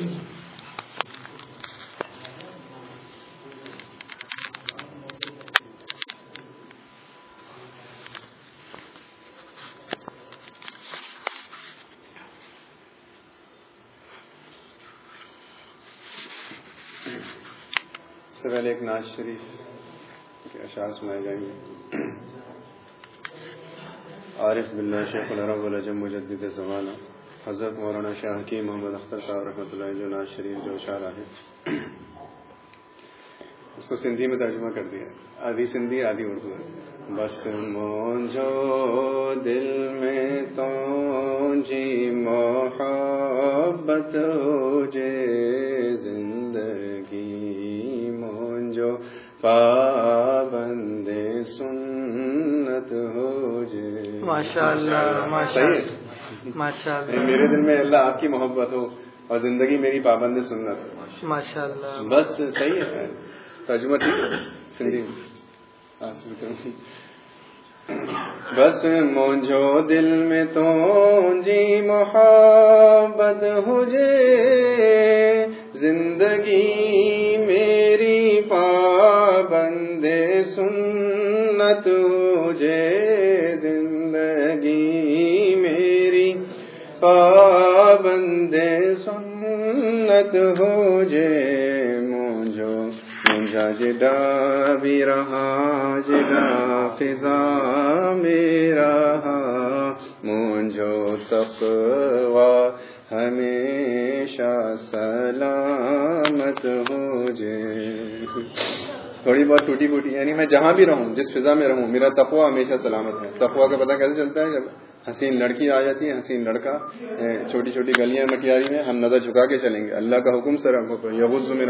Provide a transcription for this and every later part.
سے پہلے ایک ناز شریف کے اشعار سنائے جائیں گے۔ عارف بلّہ شیخ الرب الجم مجدد زمانہ۔ حضرت مولانا شاہ حکیم محمد اختر صاحب رحمۃ اللہ جو ناز شریف جو اشعار ہے اس کو سندھی میں ترجمہ کر دیا۔ آدھی سندھی آدھی اردو۔ ہے بس موجو دل میں تو جی محبت ہو جے زندگی مونجو پابند سنت ہو جے ماشاء اللہ صحیح ماشاء اللہ میرے دل میں اللہ آپ کی محبت ہو اور زندگی میری پابند سنت ماشاء اللہ بس صحیح ہے ترجمہ ہاں،۔ بس مجھو دل میں تو جی محبت ہو جے۔ زندگی میری پابند سنت ہو پابند سنت ہو جے مجھو، مجھا جڈا بھی رہا جڈا فضا میرا مجھو تقوا ہمیشہ سلامت ہو جے تھوڑی بہت ٹوٹی پوٹی یعنی میں جہاں بھی رہوں، جس فضا میں رہوں، میرا تقوا ہمیشہ سلامت ہے۔ تقوا کا پتہ کیسے چلتا ہے؟ جب حسین لڑکی آ جاتی ہے، حسین لڑکا چھوٹی چھوٹی گلیاں مٹیاری میں ہم نظر جھکا کے چلیں گے۔ اللہ کا حکم سر ہم کو یغز من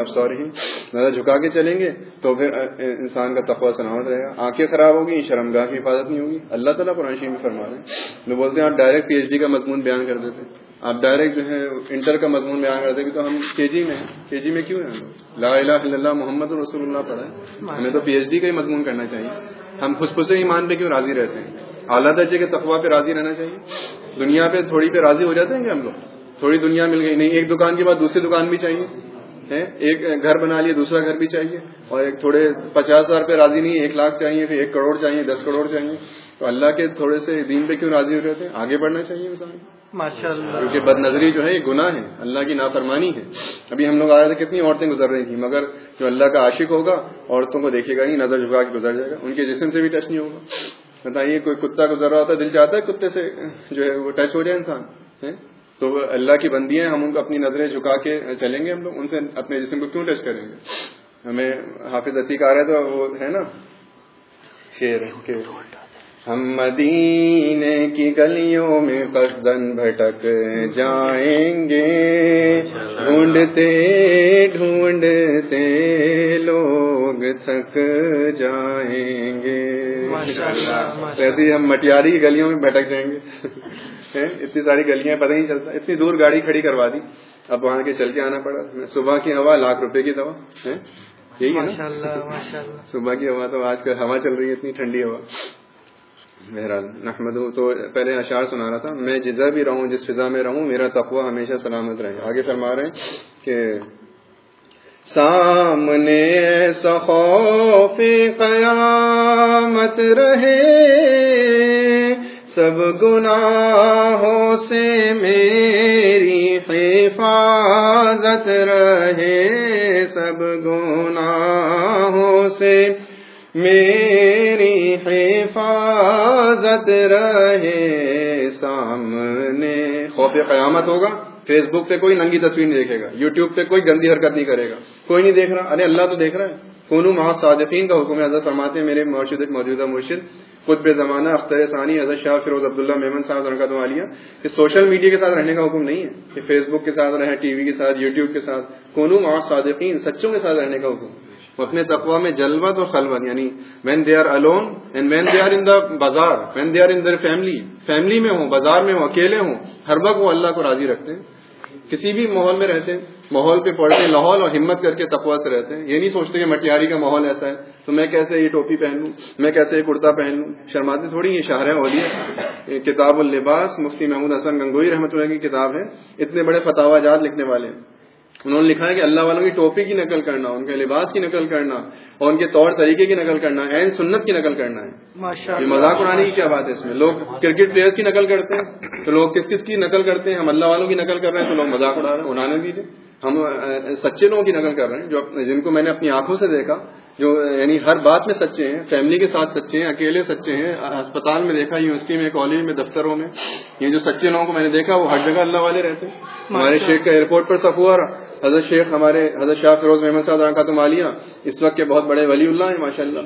نظر جھکا کے چلیں گے تو پھر انسان کا تقوا سلامت رہے گا۔ آنکھیں خراب ہوگی شرمگاہ کی حفاظت نہیں ہوگی۔ اللہ تعالیٰ قرآن شریف میں فرما رہے ہیں۔ وہ بولتے ہیں، آپ ڈائریکٹ پی ایچ ڈی کا مضمون بیان کر دیتے آپ ڈائریکٹ جو ہے، انٹر کا مضمون بیان کر دیں گے تو ہم کے جی میں ہیں۔ کے جی میں کیوں ہیں ہم؟ لوگ؟ لا الہ الا اللہ، محمد رسول اللہ پڑھا ہے ہمیں تو پی ایچ ڈی کا ہی مضمون کرنا چاہیے۔ ہم خوشپس ایمان پہ کیوں راضی رہتے ہیں؟ اعلیٰ درجے کے تقوا پہ راضی رہنا چاہیے۔ دنیا پہ تھوڑی پہ راضی ہو جاتے ہیں کہ ہم لوگ؟ تھوڑی دنیا مل گئی۔ نہیں، ایک دکان کے بعد دوسری دکان بھی چاہیے۔ ایک گھر بنا لیے دوسرا گھر بھی چاہیے اور ایک تھوڑے پچاس ہزار پہ راضی نہیں ایک لاکھ چاہیے پھر ایک کروڑ چاہیے دس کروڑ چاہیے۔ تو اللہ کے تھوڑے سے دین پہ کیوں راضی ہو رہے تھے؟ آگے بڑھنا چاہیے انسان۔ ماشاء اللہ کیونکہ بد نظری جو ہے یہ گناہ ہے۔ اللہ کی نافرمانی ہے۔ ابھی ہم لوگ آ رہے تھے کتنی عورتیں گزر رہی تھیں مگر جو اللہ کا عاشق ہوگا عورتوں کو دیکھے گا ہی نظر جھکا کے گزر جائے گا۔ ان کے جسم سے بھی ٹچ نہیں ہوگا۔ بتائیے کوئی کتا گزر رہا ہوتا ہے دل چاہتا ہے کتے سے جو ہے وہ ٹچ ہو جائے انسان؟ تو وہ اللہ کی بندی ہیں، ہم ان کو اپنی نظریں جھکا کے چلیں گے، ہم لوگ ان سے اپنے جسم کو کیوں ٹچ کریں گے؟ ہمیں حافظ عتیق آ رہے تو وہ ہے نا؟ شیر کے ہم مدینے کی گلیوں میں قصدن بھٹک جائیں گے۔ ڈھونڈتے ڈھونڈتے لوگ تھک جائیں گے۔ ایسے ہی ہم مٹیاری کی گلیوں میں بھٹک جائیں گے؟ اتنی ساری گلیاں پتہ نہیں چلتا۔ اتنی دور گاڑی کھڑی کروا دی۔ اب وہاں کے چل کے آنا پڑا۔ صبح کی ہوا لاکھ روپے کی دوا؟ یہی ہے نا؟ صبح کی ہوا تو آج کل ہوا چل رہی ہے اتنی ٹھنڈی ہوا۔ بہرحال نحمد تو پہلے اشعار سنا رہا تھا، میں جزا بھی رہوں، جس فضا میں رہوں، میرا تقوی ہمیشہ سلامت رہے۔ آگے فرما رہے ہیں کہ سامنے ایسا خوف قیامت رہے، سب گناہوں سے میری حفاظت رہے، سب گناہوں سے میری حفاظت رہے سامنے۔ خوف قیامت ہوگا۔ فیس بک پہ کوئی ننگی تصویر نہیں دیکھے گا۔ یوٹیوب پہ کوئی گندی حرکت نہیں کرے گا۔ کوئی نہیں دیکھ رہا۔ ارے اللہ تو دیکھ رہا ہے۔ کونو مہا صادقین کا حکم ہے۔ حضرت فرماتے ہیں، میرے مرشد موجودہ مرشد، قطب زمانہ، اختر ثانی، حضرت شاہ فیروز عبداللہ میمن صاحب رنگت والیہ کہ سوشل میڈیا کے ساتھ رہنے کا حکم نہیں ہے، کہ فیس بک کے ساتھ رہیں، ٹی وی کے ساتھ، یوٹیوب کے ساتھ۔ کونو مہا صادقین، سچوں کے ساتھ رہنے کا حکم۔ اپنے تقوا میں جلوت اور خلوت یعنی when they are alone and when they are in the bazaar when they are in their family family میں ہوں بازار میں ہوں، اکیلے ہوں، ہر وقت وہ اللہ کو راضی رکھتے ہیں۔ کسی بھی ماحول میں رہتے ہیں، ماحول پہ پڑھتے ہیں، لاہور اور ہمت کر کے تقوا سے رہتے ہیں۔ یہ نہیں سوچتے کہ مٹیاری کا ماحول ایسا ہے، تو میں کیسے یہ ٹوپی پہن لوں؟ میں کیسے یہ کرتا پہن لوں؟ شرماتے تھوڑی یہ شاہراہ اولیاء کتاب اللباس، مفتی محمود حسن گنگوئی رحمۃ اللہ کی کتاب ہے۔ اتنے بڑے فتح جات لکھنے والے ہیں۔ انہوں نے لکھا ہے کہ اللہ والوں کی ٹوپی کی نقل کرنا ان کے لباس کی نقل کرنا اور ان کے طور طریقے کی نقل کرنا این سنت کی نقل کرنا ہے۔ یہ مذاق اڑانے کی کیا بات ہے اس میں؟ لوگ کرکٹ پلیئرس کی نقل کرتے ہیں تو لوگ کس کس کی نقل کرتے ہیں؟ ہم اللہ والوں کی نقل کر رہے ہیں تو لوگ مذاق اڑا رہے ہیں اڑانے دیجیے ہم سچے لوگوں کی نقل کر رہے ہیں جو جن کو میں نے اپنی آنکھوں سے دیکھا جو یعنی ہر بات میں سچے ہیں فیملی کے ساتھ سچے ہیں اکیلے سچے ہیں ہسپتال میں دیکھا یونیورسٹی میں کالج میں دفتروں میں یہ جو سچے لوگوں کو میں نے دیکھا وہ ہر جگہ اللہ والے رہتے ہیں۔ ہمارے شیخ کا ایئرپورٹ پر سب ہوا رہا۔ حضرت شیخ ہمارے حضرت شاہ فیروز محمد صاحب رحمۃ مالیہ اس وقت کے بہت بڑے ولی اللہ ہیں ماشاء اللہ۔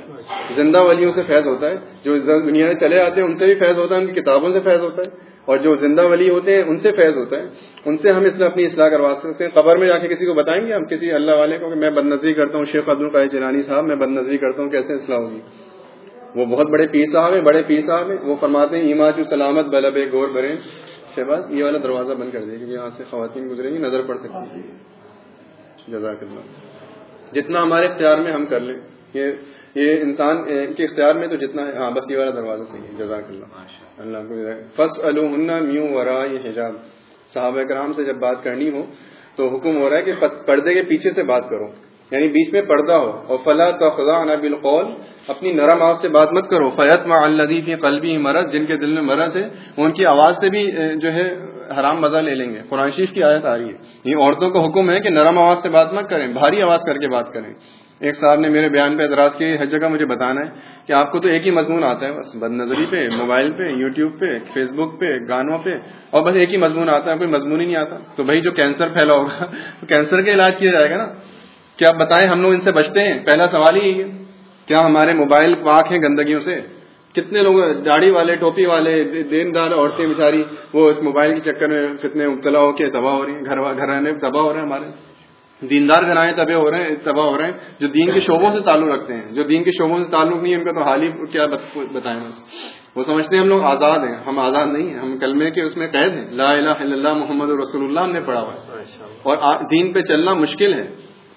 زندہ ولیوں سے فیض ہوتا ہے۔ جو اس دنیا میں چلے آتے ہیں ان سے بھی فیض ہوتا ہے ان کی کتابوں سے فیض ہوتا ہے۔ اور جو زندہ ولی ہوتے ہیں، ان سے فیض ہوتا ہے۔ ان سے ہم اس میں اپنی اصلاح کروا سکتے ہیں۔ قبر میں جا کے کسی کو بتائیں گے؟ ہم کسی اللہ والے کو کہ میں بد نظری کرتا ہوں، شیخ عبد القاعد جیلانی صاحب، میں بد نظری کرتا ہوں، کیسے اصلاح ہوگی؟ وہ بہت بڑے پیر صاحب ہیں، بڑے پیر صاحب ہیں۔ وہ فرماتے ہیں ایما جو سلامت بلب گور برے۔ شہباز، یہ والا دروازہ بند کر دیا کیونکہ یہاں سے خواتین گزریں گی، نظر پڑ سکتی ہے۔ جزاک اللہ۔ جتنا ہمارے اختیار میں ہم کر لیں، یہ یہ انسان کے اختیار میں تو جتنا ہے ہاں بس یہ والا دروازہ صحیح ہے جزاک اللہ۔ اللہ کو فص النا میو ورا یہ حجاب۔ صحابہ کرام سے جب بات کرنی ہو تو حکم ہو رہا ہے کہ پردے کے پیچھے سے بات کرو۔ یعنی بیچ میں پردہ ہو۔ اور فلا خدا بالقول۔ اپنی نرم آواز سے بات مت کرو۔ فیت ما الدیف قلبی مرض۔ جن کے دل میں مرض ہے ان کی آواز سے بھی جو ہے حرام مزہ لے لیں گے۔ قرآن شریف کی آیت آ رہی ہے۔ یہ عورتوں کا حکم ہے کہ نرم آواز سے بات مت کریں بھاری آواز کر کے بات کریں۔ ایک صاحب نے میرے بیان پہ اعتراض کی ہر جگہ مجھے بتانا ہے کہ آپ کو تو ایک ہی مضمون آتا ہے، بس بد نظری پہ، موبائل پہ، یوٹیوب پہ فیس بک پہ، گانوں پہ، اور بس ایک ہی مضمون آتا ہے، کوئی مضمون ہی نہیں آتا۔ تو بھائی جو کینسر پھیلا ہوگا، تو کینسر کا علاج کیا جائے گا نا؟ کیا آپ بتائیں ہم لوگ ان سے بچتے ہیں؟ پہلا سوال ہی ہے، کیا ہمارے موبائل پاک ہیں گندگیوں سے؟ کتنے لوگ داڑھی والے، ٹوپی والے دیندار عورتیں بیچاری، وہ اس موبائل کے چکر میں فتنے مبتلا ہو کے تباہ ہو رہی ہیں، گھر گھرانے تباہ ہو رہے ہیں ہمارے۔ دیندار گھرانے تباہ ہو رہے ہیں تباہ ہو رہے ہیں جو دین کے شعبوں سے تعلق رکھتے ہیں جو دین کے شعبوں سے تعلق نہیں ہے ان کا تو حال ہی کیا بت- بتائیں بس۔ وہ سمجھتے ہیں ہم لوگ آزاد ہیں ہم آزاد نہیں ہیں ہم کلمے کے اس میں قید ہیں۔ لا الہ الا اللہ محمد رسول اللہ ہم نے پڑھا ہوا ہے۔ اور دین پہ چلنا مشکل ہے۔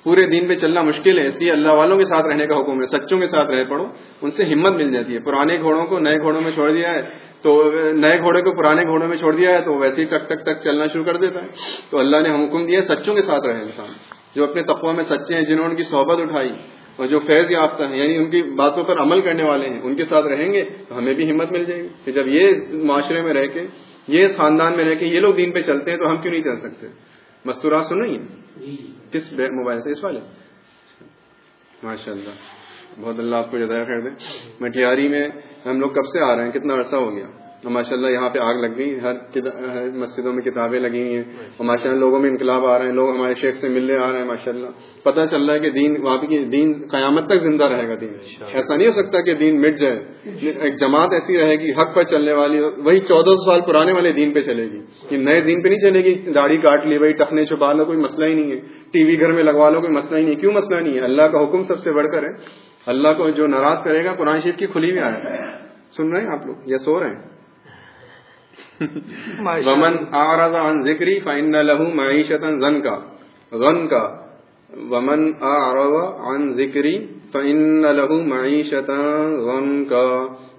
پورے دین پہ چلنا مشکل ہے اس لیے اللہ والوں کے ساتھ رہنے کا حکم ہے۔ سچوں کے ساتھ رہ پڑو ان سے ہمت مل جاتی ہے۔ پرانے گھوڑوں کو نئے گھوڑوں میں چھوڑ دیا ہے تو نئے گھوڑے کو پرانے گھوڑوں میں چھوڑ دیا ہے تو ویسے ہی ٹک ٹک ٹک چلنا شروع کر دیتا ہے۔ تو اللہ نے ہم حکم دیا سچوں کے ساتھ رہے انسان۔ جو اپنے تقوی میں سچے ہیں جنہوں نے ان کی صحبت اٹھائی اور جو فیض یافتہ ہیں یعنی ان کی باتوں پر عمل کرنے والے ہیں ان کے ساتھ رہیں گے تو ہمیں بھی ہمت مل جائے گی۔ کہ جب یہ اس معاشرے میں رہ کے یہ اس خاندان میں رہ کے یہ لوگ دین پہ چلتے ہیں تو ہم کیوں نہیں چل سکتے؟ مستورات سن رہی ہیں کس بے- موبائل سے؟ اس والے۔ ماشاء اللہ بہت اللہ آپ کو جدایا خیر دے۔ مٹیاری میں ہم لوگ کب سے آ رہے ہیں؟ کتنا عرصہ ہو گیا؟ ماشاء اللہ یہاں پہ آگ لگ گئی ہر مسجدوں میں کتابیں لگی ہوئی ہیں۔ اور ماشاء اللہ لوگوں میں انقلاب آ رہے ہیں لوگ ہمارے شیخ سے ملنے آ رہے ہیں ماشاء اللہ پتہ چل رہا ہے کہ دین وہاں کی دین قیامت تک زندہ رہے گا دین۔ ایسا نہیں ہو سکتا کہ دین مٹ جائے۔ ایک جماعت ایسی رہے گی حق پر چلنے والی وہی چودہ سو سال پرانے والے دین پہ چلے گی۔ یہ نئے دین پہ نہیں چلے گی داڑھی کاٹ لی بھائی ٹخنے چھپا لو کوئی مسئلہ ہی نہیں ہے۔ ٹی وی گھر میں لگوا لو کوئی مسئلہ ہی نہیں ہے۔ کیوں مسئلہ نہیں ہے؟ اللہ کا حکم سب سے بڑھ کر ہے۔ اللہ کو جو ناراض کرے گا قرآن شریف کی کھلی ہوئی آئے۔ سن رہے ہیں آپ لوگ یا سو رہے ہیں؟ ومن اللہ. اعرض عن ذکری فإن له معیشتا ضنکا ضنکا ومن اعرض عن ذکری فإن له معیشتا ضنکا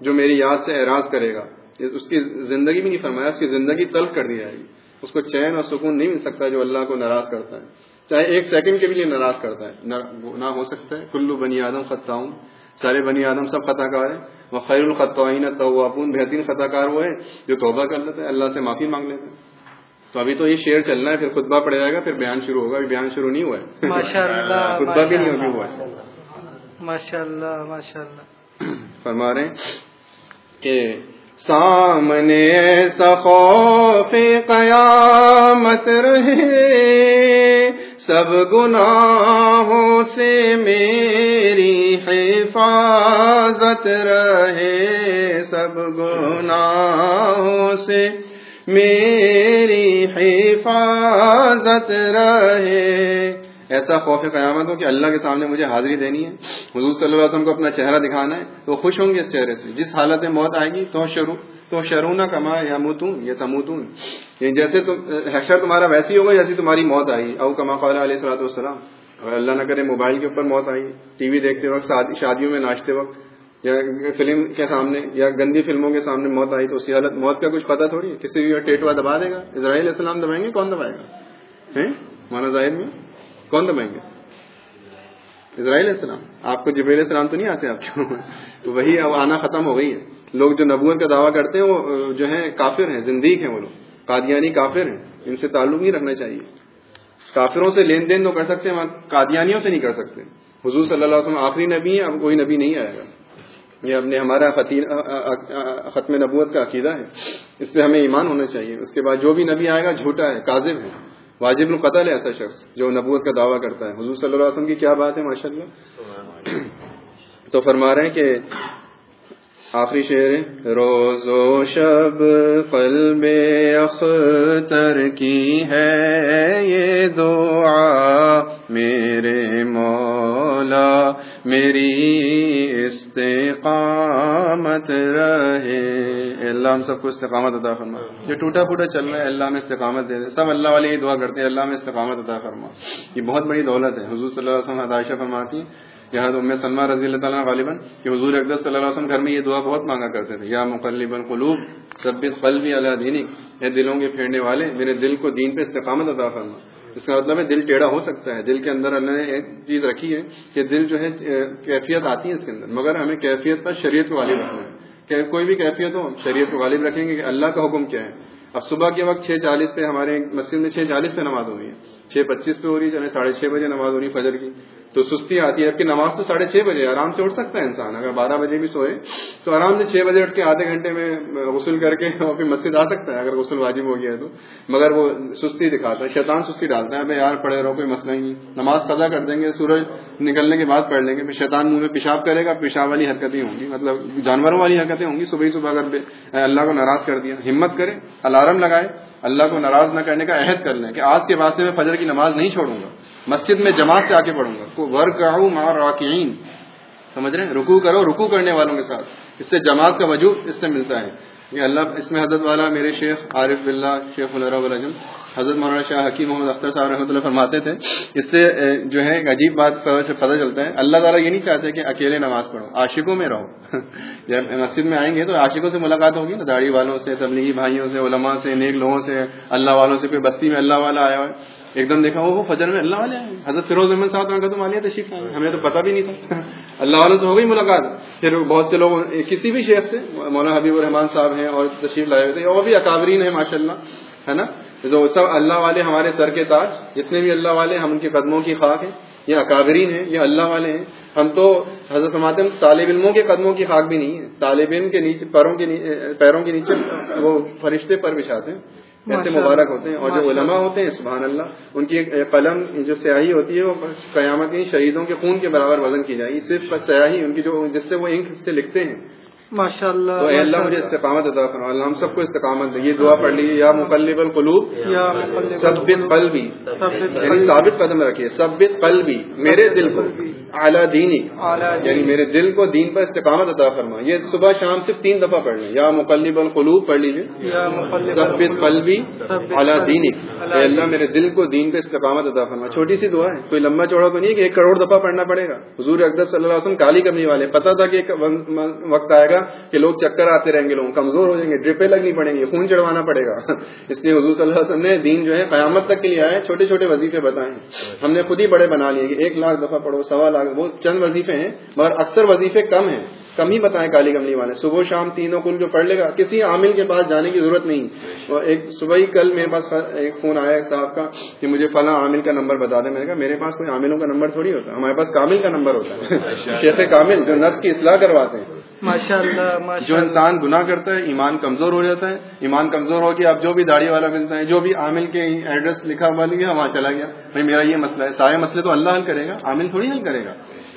جو میری یاد سے اعراض کرے گا. اس کی زندگی بھی نہیں فرمایا، اس کی زندگی تلخ کر دی جائے گی. اس کو چین اور سکون نہیں مل سکتا جو اللہ کو ناراض کرتا ہے. چاہے ایک سیکنڈ کے بھی لیے ناراض کرتا ہے. نہ ہو سکتا ہے. کلو بنی آدم خطاؤں سارے بنی آدم سب خطا کار ہیں۔ وہ خیر الخطوئین توابون بہترین خطا کار وہ ہے جو توبہ کر لیتا ہے اللہ سے معافی مانگ لیتا ہے تو ابھی تو یہ شعر چلنا ہے پھر خطبہ پڑ جائے گا پھر بیان شروع ہوگا ابھی بیان شروع نہیں ہوا ہے۔ خطبہ بھی نہیں ابھی ہوا ہے ماشاء اللہ ماشاء اللہ فرما رہے ہیں کہ سامنے ایسا خوف قیامت رہے۔ سب گناہوں سے میری حفاظت رہے، سب گناہوں سے میری حفاظت رہے۔ ایسا خوف قیامت ہو کہ اللہ کے سامنے مجھے حاضری دینی ہے۔ حضور صلی اللہ علیہ وسلم کو اپنا چہرہ دکھانا ہے، تو خوش ہوں گے اس چہرے سے۔ جس حالت میں موت آئے گی، تو شروع۔ تو شرونا کما یا متون یا تموتون یعنی جیسے تم، حشر تمہارا ویسی ہوگا جیسی تمہاری موت آئی۔ او کما قال علیہ السلاۃ والسلام۔ اور اللہ نہ کرے موبائل کے اوپر موت آئی، ٹی وی دیکھتے وقت شادیوں میں ناچتے وقت، یا فلم کے سامنے، یا گندی فلموں کے سامنے موت آئی، تو اسی حالت، موت کا کچھ پتہ تھوڑی ہے۔ کسی بھی ٹیٹوا دبا دے گا۔ اسرائیل السلام دبائیں گے؟ کون دبائے گا؟ مولانا ظاہر میں؟ کون دبائیں گے؟ اسرائیل السلام۔ آپ کو جبریل السلام تو نہیں آتے آپ کو وہی اب آنا ختم ہو گئی ہے۔ لوگ جو نبوت کا دعویٰ کرتے ہیں، وہ جو ہیں، کافر ہیں زندگی ہیں وہ لوگ۔ قادیانی کافر ہیں، ان سے تعلق نہیں رکھنا چاہیے۔ کافروں سے لین دین تو کر سکتے ہیں قادیانیوں سے نہیں کر سکتے۔ حضور صلی اللہ علیہ وسلم آخری نبی ہے اب کوئی نبی نہیں آئے گا۔ یہ اپنے ہمارا ختم نبوت کا عقیدہ ہے۔ اس پہ ہمیں ایمان ہونا چاہیے۔ اس کے بعد جو بھی نبی آئے گا، جھوٹا ہے، کاذب ہے۔ واجب القتل ہے ایسا شخص جو نبوت کا دعویٰ کرتا ہے۔ حضور صلی اللہ علیہ وسلم کی کیا بات ہے ماشاء اللہ تو فرما رہے ہیں کہ آخری شعر روز و شب قلب اختر کی ہے، یہ دعا میرے مولا، میری استقامت رہے۔ اللہ ہم سب کو استقامت عطا فرما۔ جو ٹوٹا پھوٹا چل رہا ہے، اللہ میں استقامت دے دے۔ سب اللہ والے یہ دعا کرتے ہیں، اللہ میں استقامت عطا فرما۔ یہ بہت بڑی دولت ہے۔ حضور صلی اللہ علیہ وسلم عدائشہ فرماتی یہاں ام سلمہ رضی اللہ تعالیٰ غالباً کہ حضور اقدس صلی اللہ علیہ وسلم گھر میں یہ دعا بہت مانگا کرتے تھے، یا مقلب القلوب سب قلبی اللہ دینی اے دلوں کے پھیرنے والے، میرے دل کو دین پہ استقامت عطا فرما۔ اس کا مطلب ہے دل ٹیڑھا ہو سکتا ہے، دل کے اندر اللہ نے ایک چیز رکھی ہے کہ دل جو ہے کیفیت آتی ہے اس کے اندر، مگر ہمیں کیفیت پر شریعت کو غالب رکھنا ہے۔ کہ کوئی بھی کیفیت ہو، شریعت کو غالب رکھیں گے کہ اللہ کا حکم کیا ہے۔ اب صبح کے وقت چھ چالیس پہ ہمارے مسجد میں چھ چالیس پہ نماز ہو رہی ہے، چھ پچیس پہ ہو رہی ہے یعنی ساڑھے چھ بجے نماز ہو رہی ہے فجر کی۔ تو سستی آتی ہے۔ اب نماز تو ساڑھے چھ بجے آرام سے اٹھ سکتا ہے انسان۔ اگر بارہ بجے بھی سوئے، تو آرام سے چھ بجے اٹھ کے آدھے گھنٹے میں غسل کر کے اور پھر مسجد آ سکتا ہے، اگر غسل واجب ہو گیا ہے تو۔ مگر وہ سستی دکھاتا ہے، شیطان سستی ڈالتا ہے یار پڑھے رہو، کوئی مسئلہ نہیں۔ نماز قضا کر دیں گے، سورج نکلنے کے بعد پڑھ لیں گے۔ پھر شیطان منہ میں پیشاب کرے گا، پیشاب والی حرکتیں ہوں گی۔ مطلب جانوروں والی حرکتیں ہوں گی۔ صبح ہی صبح اگر اللہ کو ناراض کر دیا، ہمت کرے، الارم لگائے، اللہ کو ناراض نہ کرنے کا عہد کر لیں کہ آج کے بعد سے میں فجر کی نماز نہیں چھوڑوں گا۔ مسجد میں جماعت سے آ کے پڑھوں گا۔ ورک آؤں مار راکین سمجھ رہے ہیں؟ رکو کرو رکو کرنے والوں کے ساتھ۔ اس سے جماعت کا وجود اس سے ملتا ہے۔ یہ اللہ اس میں حضرت والا، میرے شیخ عارف بلّہ شیخ الرحم حضرت مولانا شاہ حکیم محمد اختر صاحب رحمۃ اللہ فرماتے تھے، اس سے جو ہے، ایک عجیب بات سے پتہ چلتا ہے۔ اللہ تعالیٰ یہ نہیں چاہتے کہ اکیلے نماز پڑھو، عاشقوں میں رہو۔ جب مسجد میں آئیں گے تو عاشقوں سے ملاقات ہوگی نا، داڑھی والوں سے، تبلیغی بھائیوں سے، علماء سے، نیک لوگوں سے، اللہ والوں سے، کوئی بستی میں اللہ والا آیا ہوا ایک دم دیکھا، وہ فجر میں اللہ والے آئے حضرت فیروز احمد صاحب کا تو مالیہ تشریف آئے ہمیں تو پتہ بھی نہیں تھا۔ اللہ والوں سے ہو گئی ملاقات۔ پھر بہت سے لوگ کسی بھی شیخ سے، مولانا حبیب الرحمان صاحب ہیں اور تشریف لائے ہوئے تھے، اور بھی اکابرین ہیں ماشاء اللہ ہے نا؟ تو سب اللہ والے ہمارے سر کے تاج جتنے بھی اللہ والے ہم ان کے قدموں کی خاک ہیں یہ اکابرین ہیں یہ اللہ والے ہیں۔ ہم تو حضرت ہیں طالب علموں کے قدموں کی خاک بھی نہیں ہے طالب علم کے نیچے پیروں کے پیروں کے نیچے وہ فرشتے پر بچھاتے ہیں۔ ایسے مبارک ہوتے ہیں اور جو علماء ہوتے ہیں سبحان اللہ ان کی قلم جو سیاہی ہوتی ہے وہ قیامت شہیدوں کے خون کے برابر وزن کی جائے صرف سیاہی ان کی جو جس سے وہ انک سے لکھتے ہیں ماشاء اللہ تو اے اللہ مجھے استقامت عطا فرما اللہ ہم سب کو استقامت دے۔ یہ دعا پڑھ لیجیے یا مقلب القلوب ثبت قلبی۔ یعنی ثابت قدم رکھیے ثبت قلبی میرے دل کو اعلیٰ دینی۔ یعنی میرے دل کو دین پر استقامت عطا فرما۔ یہ صبح شام صرف تین دفعہ پڑھ لیں۔ یا مقلب القلوب پڑھ لیجیے ثبت قلبی اعلیٰ دینی۔ اے اللہ میرے دل کو دین پہ استقامت عطا فرما۔ چھوٹی سی دعا ہے۔ کوئی لمبا چوڑا تو نہیں کہ ایک کروڑ دفعہ پڑھنا پڑے گا۔ حضور اقدس صلی اللہ علیہ وسلم کالی کرنے والے پتا تھا کہ ایک وقت آئے گا کہ لوگ چکر آتے رہیں گے لوگ کمزور ہو جائیں گے ڈرپے لگنی پڑیں گی، خون چڑھوانا پڑے گا۔ اس لیے حضور صلی اللہ علیہ وسلم نے دین جو ہے قیامت تک کے لیے آئے چھوٹے چھوٹے وظیفے بتائے ہم نے خود ہی بڑے بنا لیے کہ ایک لاکھ دفعہ پڑھو، سوا لاکھ وہ چند وظیفے ہیں، مگر اکثر وظیفے کم ہیں۔ کم ہی بتائیں کالی کملی والے۔ صبح شام تینوں کل جو پڑھ لے گا کسی عامل کے پاس جانے کی ضرورت نہیں۔ ایک صبح ہی کل میرے پاس ایک فون آیا صاحب کا کہ مجھے فلاں عامل کا نمبر بتا دیں میں نے کہا میرے پاس کوئی عاملوں کا نمبر تھوڑی ہوتا ہمارے پاس کامل کا نمبر ہوتا ہے۔ شیخ کامل جو نفس کی اصلاح کرواتے ہیں۔ ماشاء اللہ جو انسان گناہ کرتا ہے ایمان کمزور ہو جاتا ہے۔ ایمان کمزور ہو گیا اب جو بھی داڑھی والا ملتا ہے جو بھی عامل کے ایڈریس لکھا ہوا لیا وہاں چلا گیا۔ بھائی میرا یہ مسئلہ ہے سارے مسئلے تو اللہ حل کرے گا عامل تھوڑی حل کرے گا۔